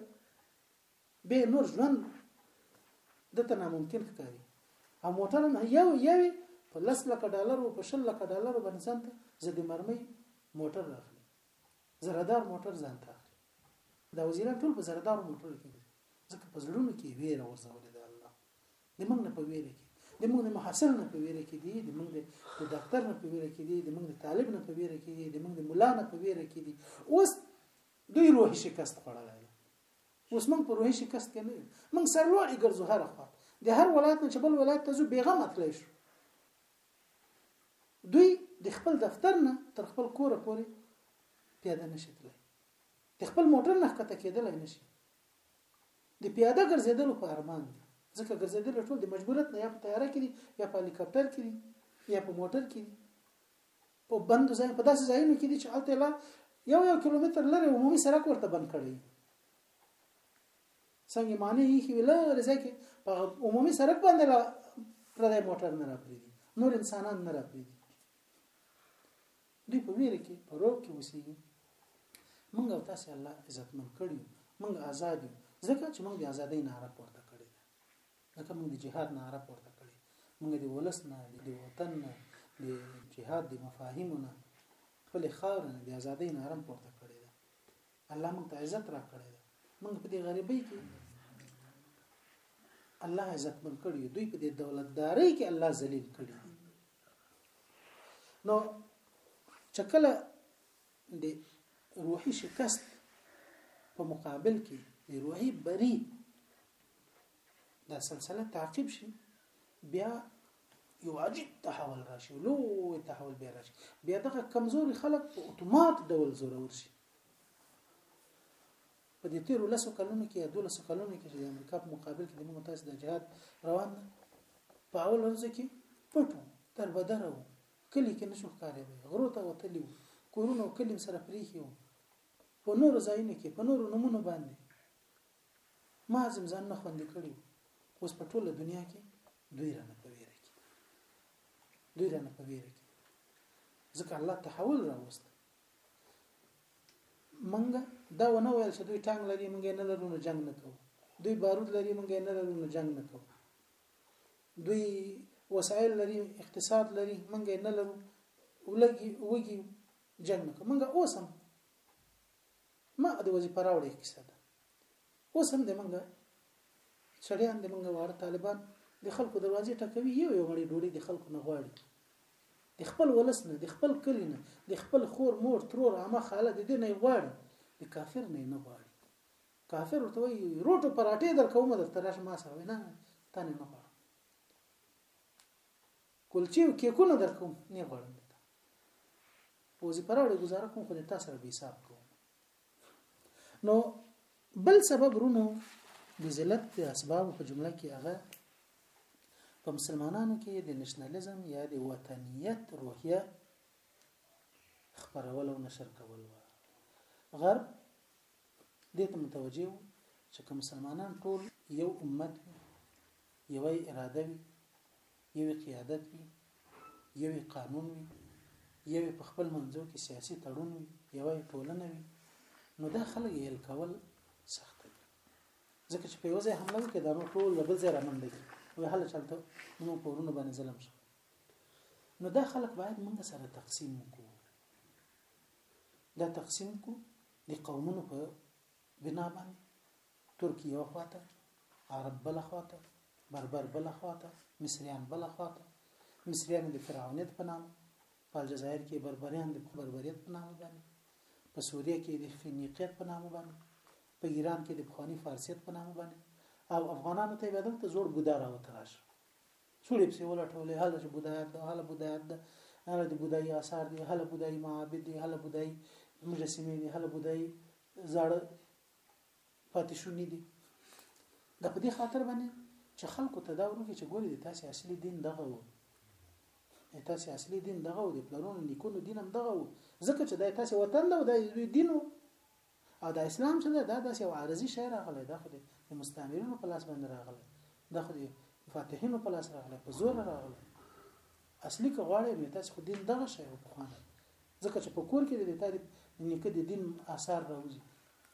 به نور ژوند دته ناممکن ښکاري او موټر هم یو یو په لس لکه ډالر او په شل لکه ډالر باندې ځان ته زدي مرمۍ موټر راخلي زردار موټر ځان ته اخلي دا وزیران ټول په زردار موټر کې ځکه په زړونو کې ویره ورزولې ده الله د موږ نه په ویره کې د موږ د محصل نه په ویره کې دي د موږ د ډاکټر نه په ویره کې دي د موږ د طالب نه په ویره کې دي د موږ د مولا نه په ویره کې دي اوس دوی روحي شکست خوړلی دی اوس موږ په روحي شکست کې نه یو موږ سرلوړي ګرځو هره خوا د هر ولایت نه چې بل ولایت ته ځو بېغمه تللی شو دوی د خپل دفتر نه تر خپل کوره پورې پیاده نشي تللی د خپل موټر نه ښکته کېدلی نه شي د پیاده ګرځېدلو په ارمان دي ځکه ګرځېدل ټول د مجبوریت نه یا په طیاره کې دي یا په هلیکاپټر کې دي یا په موټر کې دي په بند ځای په داسې ځایونو کې دي چې هلته لا یو یو کیلومتر لري عمومي سرک ورته بند کړی څنګه معنی یې کې ویل رضا کې په عمومي سرک باندې را پردې موټر نه راپریدي نور انسانان نه راپریدي دوی په ویره کې په روب کې اوسېږي موږ او تاسو الله عزتمن کړی موږ آزاد یو ځکه چې موږ د ازادۍ ناره پورته کړې ده ځکه موږ د جهاد ناره پورته کړې موږ د ولس نه د وطن نه د جهاد د مفاهیمو نه خپل خاور نه د ازادۍ ناره پورته کړې ده الله موږ ته عزت را کړی ده موږ په دې غریبۍ کې الله عزتمن کړی دوی په دې دولتدارۍ کې الله ذلیل کړی نو چې کله د روحي شکست په مقابل کې د روحي بری دا سلسله تعقیب شي بیا یو عجیب تحول راشي لو تحول بیا راشي بیا دغه کمزوري خلک په اتومات ډول زورور شي په دې تیرو لسو کلونو کې یا دولسو کلونو کې چې د امریکا په مقابل کې د موږ تاسو د جهاد روان ده په اول ورځ کې پټو تر بدره وو کلی کې نشو ښکارې وي غرو ته وتلی وو کورونو کلیم سره پریخي وو په نورو ځایونو کې په نورو نمونو باندې ما زم ځان نه خوندې کړی اوس په ټوله دنیا کې دوی را نه پویره کې دوی را نه پویره کې ځکه الله تحول راوست منګه دا ونه ویل چې دوی ټانګ لري منګه نه لرو نو جنگ نه کوو دوی بارود لري منګه نه لرو نو جنگ نه کوو دوی وسایل لري اقتصاد لري منګه نه لرو ولګي وګي جنگ نه کوو منګه اوسم ما د وظیفه راوړې کیسه ده اوس هم د مونږ چړیان د مونږ واړه طالبان د خلکو دروازې ټکوي یو یو مړی ډوډۍ د خلکو نه غواړي د خپل ولس نه د خپل کلی نه د خپل خور مور ترور عامه خاله د دې نه غواړي د کافر نه نه غواړي کافر ورته وایي روټو پراټې درکوم درته راشه ما سره وینا تا نه نه غواړم کلچې او کیکونه درکوم نه غواړم دتا په وظیفه راړو گزاره کوم خو د تا سره به حساب کوم نو بل سبب ورونو د ذلت د اسباب په جمله کې هغه په مسلمانانو کې د نشنلیزم یا د وطنیت روحیه خبرول او نشر کول و غرب دې ته متوجه و چې کوم مسلمانان ټول یو امت یو اراده وي یو یې قیادت وي، یو یې قانون وي، یو یې په خپل منځو کې سیاسي تړون وي، یو یې ټولنه وي، نو دا خلک یې کول سخت دي. ځکه چې په یو ځای حمله وکړي دا نو ټول له بل ځای رامنډه کړي وایي هله چلته موږ په ورونو باندې ظلم شو نو دا خلک باید موږ سره تقسیم وکړو دا تقسیم کو د قومونو په بنا باندې ترکي یو خواته عرب بل خواته بربر بل خواته مصریان بل خواته مصریان د فرعونیت په نام په الجزایر کې بربریان د بربریت په نام باندې په سوریه کې د فینیقیت په نام باندې په ایران کې د بخوانی فارسیت په نام باندې او افغانانو ته به دلته زوړ بودا راوتراش څوړې په سیول ټوله هله چې بودایت ده هله بودایت ده هله د بودایي آثار دي هله بودایي معابد دي هله بودایي مجسمې دي هله بودایي زاړه پاتې شونې دي دا په دې خاطر باندې چې خلکو ته دا ورکه چې ګوري د تاسې اصلي دین دغه وو د تاسې اصلي دین دغه وو د پلرونو نیکونو دین هم دغه وو ځکه چې دا تاسې وطن دا د دوی دین وو او د اسلام چې دا داسې یو عارضي شی راغلی دا خو د مستعمرینو په لاس باندې راغلی دا خو د فاتحینو په لاس راغلی په زور راغلی اصلي که غواړئ نو تاسو خو دین دغه شی وو خوانه ځکه چې په کور کې د طالب د نیکه د دین آثار راوځي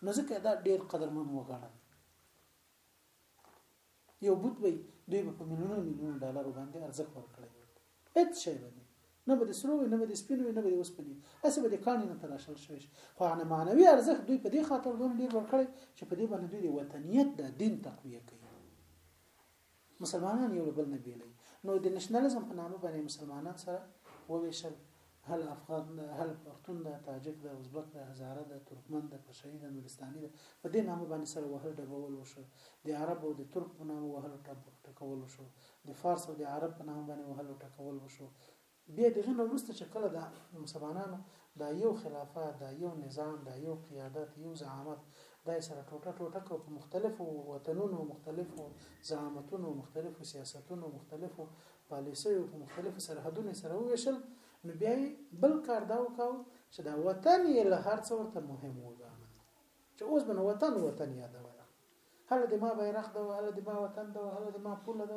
نو ځکه دا ډیر قدرمن وګڼل یو بوت به دوی په میلیونونو میلیونو ډالر باندې ارزښت ورکړی وي هیڅ شی باندې نه به د سرو نه به د سپینو نه به د اوسپنې اسې به د کاني نه تراشل شوی خو هغه معنوي ارزښت دوی په دې خاطر دوم ډیر ورکړي چې په دې باندې دوی د وطنیت د دین تقویه کوي مسلمانان یو له بل نه بیلوي نو د نشنلزم په نامه باندې مسلمانان سره وویشل هل افغان ده هل پښتون ده تاجک ده ازبک ده هزاره ده ترکمن ده پشهي ده نورستاني ده په دې نامه باندې سره وهل ډبول وشو د عرب او د ترک په نامه وهل ټکول وشو د فارس او د عرب په نامه باندې وهل ټکول وشو بیا د هغه نه وروسته چې کله دا مسلمانانو دا یو خلافت دا یو نظام دا یو قیادت یو زعامت دا سره ټوټه ټوټه کو په مختلفو وطنونو مختلفو زعامتونو مختلفو سیاستونو مختلفو پالیسیو په مختلفو سرحدونو سره وویشل نو بیا بل کار دا وکاو چې دا وطن یې له هر څه ورته مهم وګاڼه چې اوس بنه وطن وطن یادوله هله د ما بیرغ ده هله د ما وطن ده هله د ما پوله ده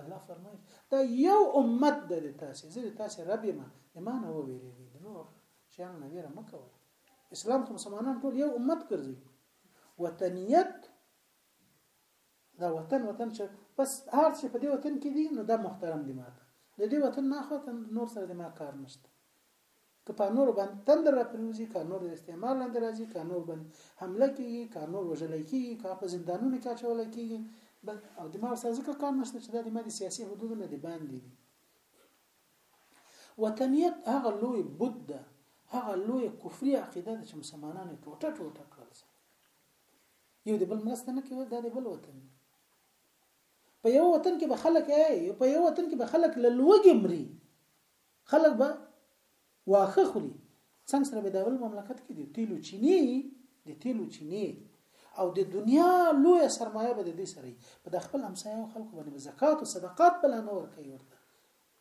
الله فرمایي دا یو امت د تاسو زه د تاسو رب یم ایمان او ویریږي د نور شیانو نه ویره مکوئ اسلام خو مسلمانان ټول یو امت ګرځي وطنیت دا وطن وطن چې بس هر څه په دې وطن کې دي نو دا محترم دي ماته د دې وطن نه خو نور سره د ما کار نشته که په نورو باندې تندر را پریوزي که نور د استعمار لاندې راځي که نور باندې حمله کیږي که نور وژل کیږي که په زندانونو کې اچول کیږي بل او د ما سره ځکه کار نشته چې دا د ما د سیاسي حدودو نه دی باندې دي وطنیت هغه لوی بود ده هغه لوی کفري عقیده ده چې مسلمانان ټوټه ټوټه کړل یو د بل مرسته نه کوي دا د بل وطن دی په یو وطن کې به خلک ای په یو وطن کې به خلک لوګي مري خلک به واښه خوري څنګ سره به دبل مملکت کې د تیلو چینې د تیلو چینې او د دنیا لوی سرمایه به د دوی سره په د خپل همسایه او خلکو باندې زکات او صدقات بل نه ور کوي ورته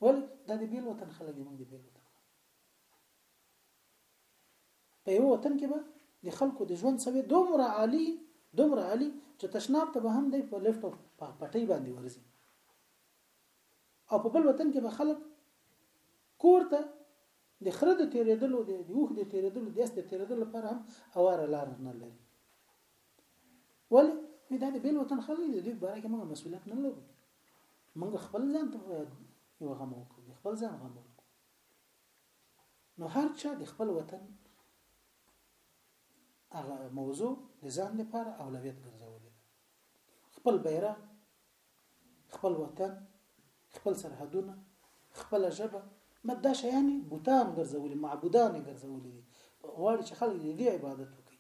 ول د دې بیل وطن خلک موږ دې بیل وطن په یو وطن کې به د خلکو د ژوند سوي دومره عالی دومره عالی چې تشناب ته به هم دی په لفټ او پټي باندې ورزي او په بل وطن کې به خلک کور ته د خره د تیریدلو د اوښ د تیریدلو د اس د تیریدلو لپاره هم اواره لار نه لري ولې دا د بل وطن خلک دي دوی باره کې موږ مسولیت نه لرو موږ خپل ځان ته یو غم وکړو خپل ځان غم وکړو نو هر چا د خپل وطن هغه موضوع د ځان لپاره اولویت ګرځولې خپل بیرغ خپل وطن، خپل سرحدونه، خپله ژبه، مت دا شیان یې بوتان ګرځولي، معبودان یې ګرځولي دي، غواړي چې خلک د دې عبادت وکړي.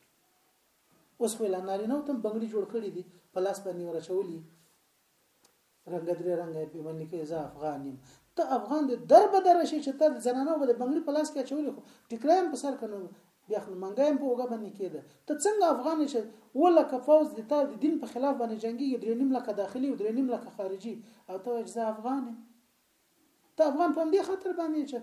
اوس خو یې لا نارینهو ته هم بنګړي جوړ کړي دي، په لاس باندې یې ورچولي، رنګه درې رنګه یې پېمنې کوي، زه افغان یم. ته افغان دی در به در شي چې ته د زنانو به د بنګړي په لاس کې اچولي خو ټیکری هم په سر که نو بیا خو د منګایم په اوږه باندې کیده ته څنګه افغان یې چې اوه لکه پوځ د تا د دین په خلاف باندې جنګیږي درې نیم لکه داخلي او درې نیم لکه خارجي او ته وایې چې زه افغان یم ته افغان په همدې خاطر باندې چې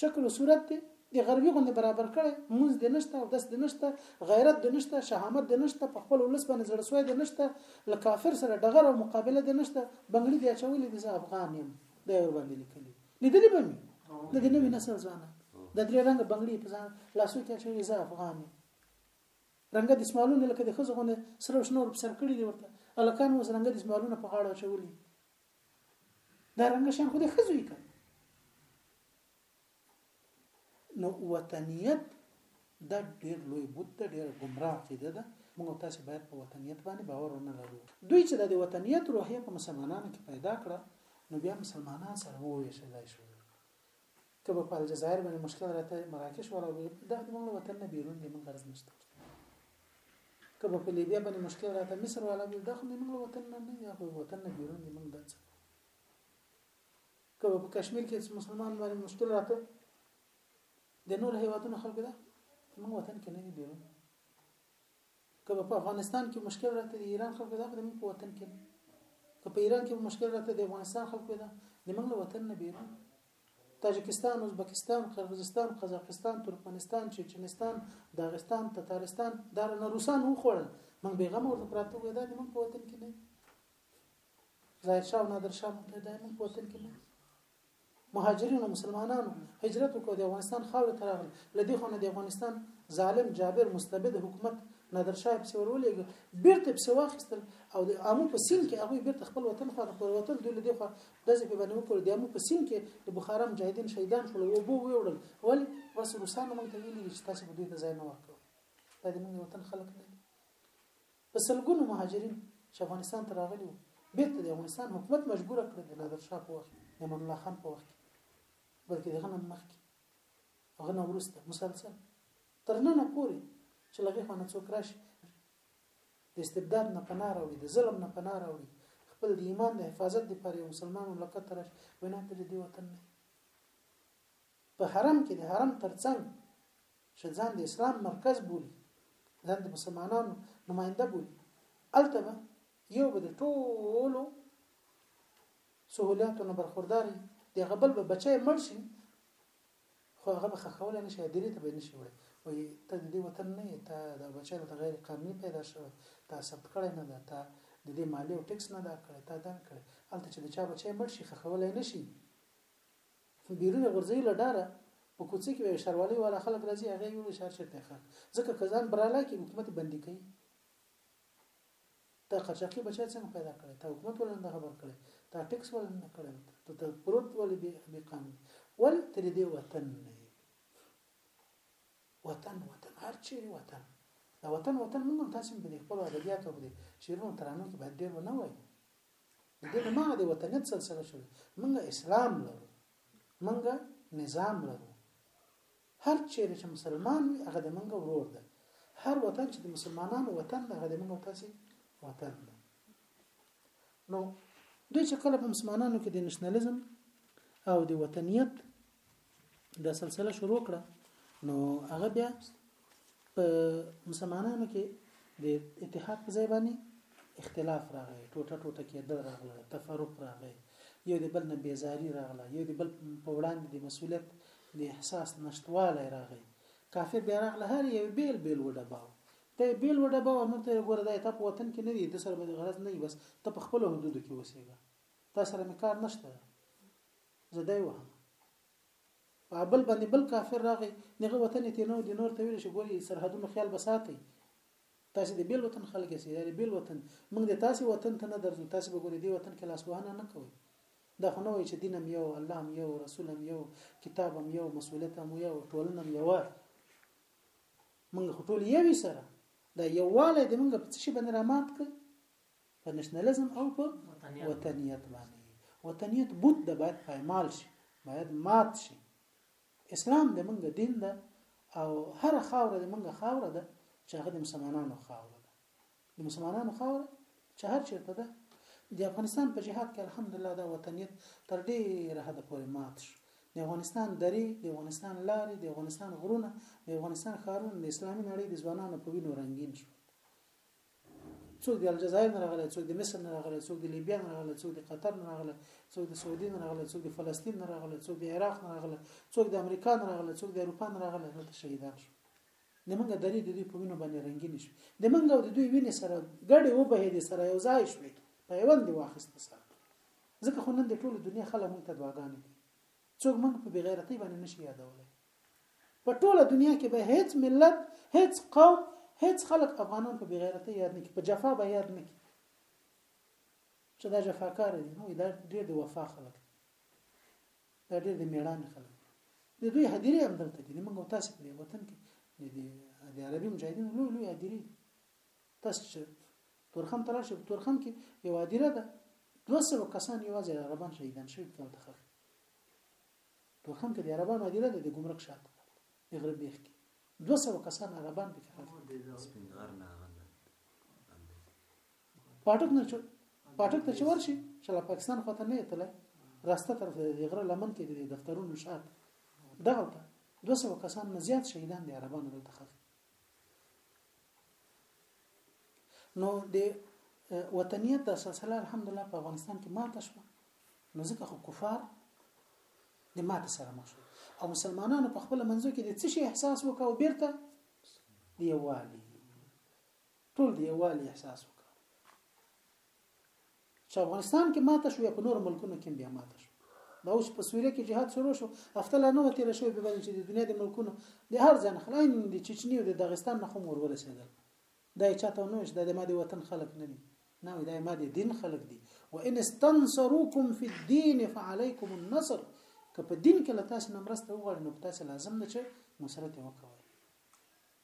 شکل او صورت دی د غربي غوندې برابر کړي مونږ د نشته او داس د نشته غیرت د نشته شهامت د نشته په خپل ولس باندې زړه سوی د نشته له کافر سره ډغره او مقابله د نشته بنگړي دی اچولې د افغان یم دا ور باندې لیکلي لیدلی به می د دې نوې نسل ځوانه د درې رنګ بنگړي په ځان لاسو ته چې زه افغان یم رنګ د اسمالونه لکه د خزو غونه سره شنور په سر کړی دی ورته الکان وس رنګ د اسمالونه په غاړه چولي دا رنګ شان خو د خزو یې کړ نو وطنیت دا ډیر لوی بوت ده ډیره ګمراه عقیده ده موږ تاسو باید په وطنیت باندې باور ونه لرو دوی چې د وطنیت روحیه په مسلمانانو کې پیدا کړه نو بیا مسلمانان سره وویشلای شو که په الجزایر باندې مشکل راته مراکش ولا دا د موږ وطن نه بیرون دی موږ غرض نشته که په لیبیا باندې مشکل راته مصر ولا دا خو موږ وطن نه نه یا وطن نه بیرون دی موږ دڅ که په کشمیر کې مسلمان باندې مشکل راته د نور هیوادونو خلکو ده موږ وطن کې نه دی بیرون که په افغانستان کې مشکل راته د ایران خلکو ده موږ په وطن کې نه که په ایران کې مشکل راته د افغانستان خلکو ده د موږ وطن نه بیرون تاجکستان ازبکستان قرغیزستان قزاقستان ترکمنستان چچنستان داغستان تتارستان دا نه روسان وخوړل موږ بیغمه ورته پراته وې دا د موږ په وطن کې نه ظاهر شاه او نادر شاه مونږ ته دایمن په وطن کې نه مهاجرینو مسلمانانو هجرت وکړ د افغانستان خاور ته راغل لدی خو نه د افغانستان ظالم جابر مستبد حکومت نادر شاه په سور ولېګ بیرته په واخستل او د امو په سین کې هغه بیرته خپل وطن خو د خپل وطن دوی لدی خو داسې په باندې وکړ د امو په سین کې د بخارا مجاهدین شهیدان شول او بو ویوړل ول بس روسانو مونږ ته ویلي چې تاسو به دوی ته ځای نه ورکړو دا د موږ وطن خلک نه په سلګونو مهاجرین چې افغانستان ته راغلي وو بیرته د افغانستان حکومت مجبور کړ د نادر شاه په وخت د امان الله خان په وخت کې بلکې دغه نه مخکې هغه نه ورسته مسلسل تر نن پورې چې لغې خونه څوک راشي د استبداد نه پناه راوړي د ظلم نه پناه راوړي خپل د ایمان د حفاظت لپاره یو مسلمان مملکت راش وینا ته دې وطن نه په حرم کې د حرم ترڅنګ چې ځان د اسلام مرکز بولي ځان د مسلمانانو نماینده بولي الته به یو به د ټولو سهولیاتو نه برخورداري د غبل به بچي مړ شي خو هغه به خښول نه شي درې ته به نه شي وړي وي ته د دې وطن نه ته د بچي د غیر قانوني پیدا شو تا ثبت کړی نه ده ته د دې مالی او ټیکس نه دا کړی تا دا کړی الته چې د چا بچي مړ شي خښول نه شي خو بیرونه غورځوي له ډاره په کوڅه کې وایي ښاروالۍ والا خلک راځي هغه یې وړي ښار چیرته یې خان ځکه که ځان برالا کې حکومت بندي کوي تا قاچاقي بچا څنګه پیدا کړي تا حکومت ولې نه خبر کړي تا ټیکس ولې نه کړي ته ته پروت ولې به قانون ول تر دې وطن نه وطن وطن هر چی وطن دا وطن وطن موږ تاسو به خپل ادبیات او دې شعرونو ترانو کې باید ډیر ونه وایي د دې دماغ د وطنیت سلسله شوې منګه اسلام لرو منګه نظام لرو هر چیرې چې مسلمان وي هغه د منګه ورور ده هر وطن چې د مسلمانانو وطن ده هغه د منګه تاسو وطن ده نو دوی چې کله په مسلمانانو کې د نشنلیزم او د وطنیت دا سلسله شروع کړه نو هغه بیا په مسلمانانو کې د اتحاد په ځای باندې اختلاف راغی ټوټه ټوټه کېدل راغله تفرق راغی یو د بل نه بیزاری راغله یو د بل په وړاندې د مسولیت د احساس نشټوالی راغی کافر بیا راغله هر یو بیل بیل وډباو ته بیل وډباو نو ته ګوره دا ته په وطن کې نه دی د سره به غرض نه بس ته په خپل حدود کې وسیږه تا سره مې کار نشته زه دی وهم په بل باندې بل کافر راغی نغه وطن ته نو دی نور ته ویل شي ګوري سرحدونو خیال بساتي تاسو د بیل وطن خلک یې یاري بیل وطن موږ د تاسو وطن ته نه درځو تاسو به ګوري دی وطن کې لاس وهنه نه کوي دا خو نه وایي چې دین هم یو الله هم یو رسول هم یو کتاب هم یو مسولیت هم یو ټولنه هم یو موږ خو ټول یو سره دا یووالی د موږ په څه شي باندې رامات کړ په نشنلزم او په وطنیت باندې وطنیت بوت د باید پایمال شي باید مات شي اسلام د منګه دین ده او هر خاور د منګه خاور ده چې هغه د مسلمانانو خاور ده د مسلمانانو خاور چې هر چیرته ده د افغانستان په جهاد کې الحمدلله دا وطنیت تر ډیره حده پورې مات شو د افغانستان درې د افغانستان لارې د افغانستان غرونه د افغانستان ښارونه د اسلامي نړۍ د ځوانانو په وینو رنګین شو څوک د الجزایر نه راغلی څوک د مصر نه راغلی څوک د لیبیا نه راغلی څوک د قطر نه راغلی څوک د سعودي نه راغلی څوک د فلسطین نه راغلی څوک د عراق نه راغلی څوک د امریکا نه راغلی څوک د اروپا نه راغلی دلته شهیدان شو د موږ درې د دوی په وینو باندې رنگین شو د موږ او د دوی وینې سره ګډې و به دې سره یو ځای شوې پیوند دی واخیست سره ځکه خو نن د ټولو دنیا خلک موږ ته دعاګانې کوي څوک موږ په بغیرتۍ باندې نشي یادولای په ټوله دنیا کې به هیڅ ملت هیڅ قوم هیڅ خلک افغانان په بغیرته یاد نه کی په جفا به یاد نه کی چې دا جفاکار دي نو دا ډېر د وفا خلک دا ډېر د میړانې خلک د دوی هدیرې هم دلته دي موږ تاسو په وطن کې د عربي مجاهدینو لوی لوی هدیرې تاسو چې تورخم ته راشئ تورخم کې یو هدیره ده دوه سوه کسان یوازې عربان شهیدان شوي دلته خلک تورخم کې د عربانو هدیره ده د ګمرک شاته د غره بیخ کې دوه سوه کسان عربان پکې خفه پاټک نه چو پاټک ته چې ورشي چې له پاکستان خواته نه اتله راسته طرف د غره لمن کې د دفترونو شاته دغلته دوه سوه کسان نه زیات شهیدان دي عربانو دلته خفه نو د وطنیت د سلسله الحمدلله په افغانستان کې ماته شو نو ځکه خو کفار د ماته سره مخ شو او مسلمانانو په خپل منځو کې د څه شي احساس وکاو بیرته د یووالي ټول د یووالي احساس وکاو چې افغانستان کې ماته شو یا په نورو ملکونو کې بیا ماته شو دا اوس په سوریه کې جهاد شروع شو هفته لا نه و تیر شوی به باندې چې د دنیا د ملکونو د هر ځای نه خلاین د چچنی او د داغستان نه هم ور ورسېدل دا یې چاته نه وش دا د ماده وطن خلک نه دي نه دا یې ماده دین خلک دي وان استنصروکم فی الدین فعلیکم النصر که په دین کې له تاسو نه مرسته وغواړي نو تاسو لازم ده چې نصرت وکړئ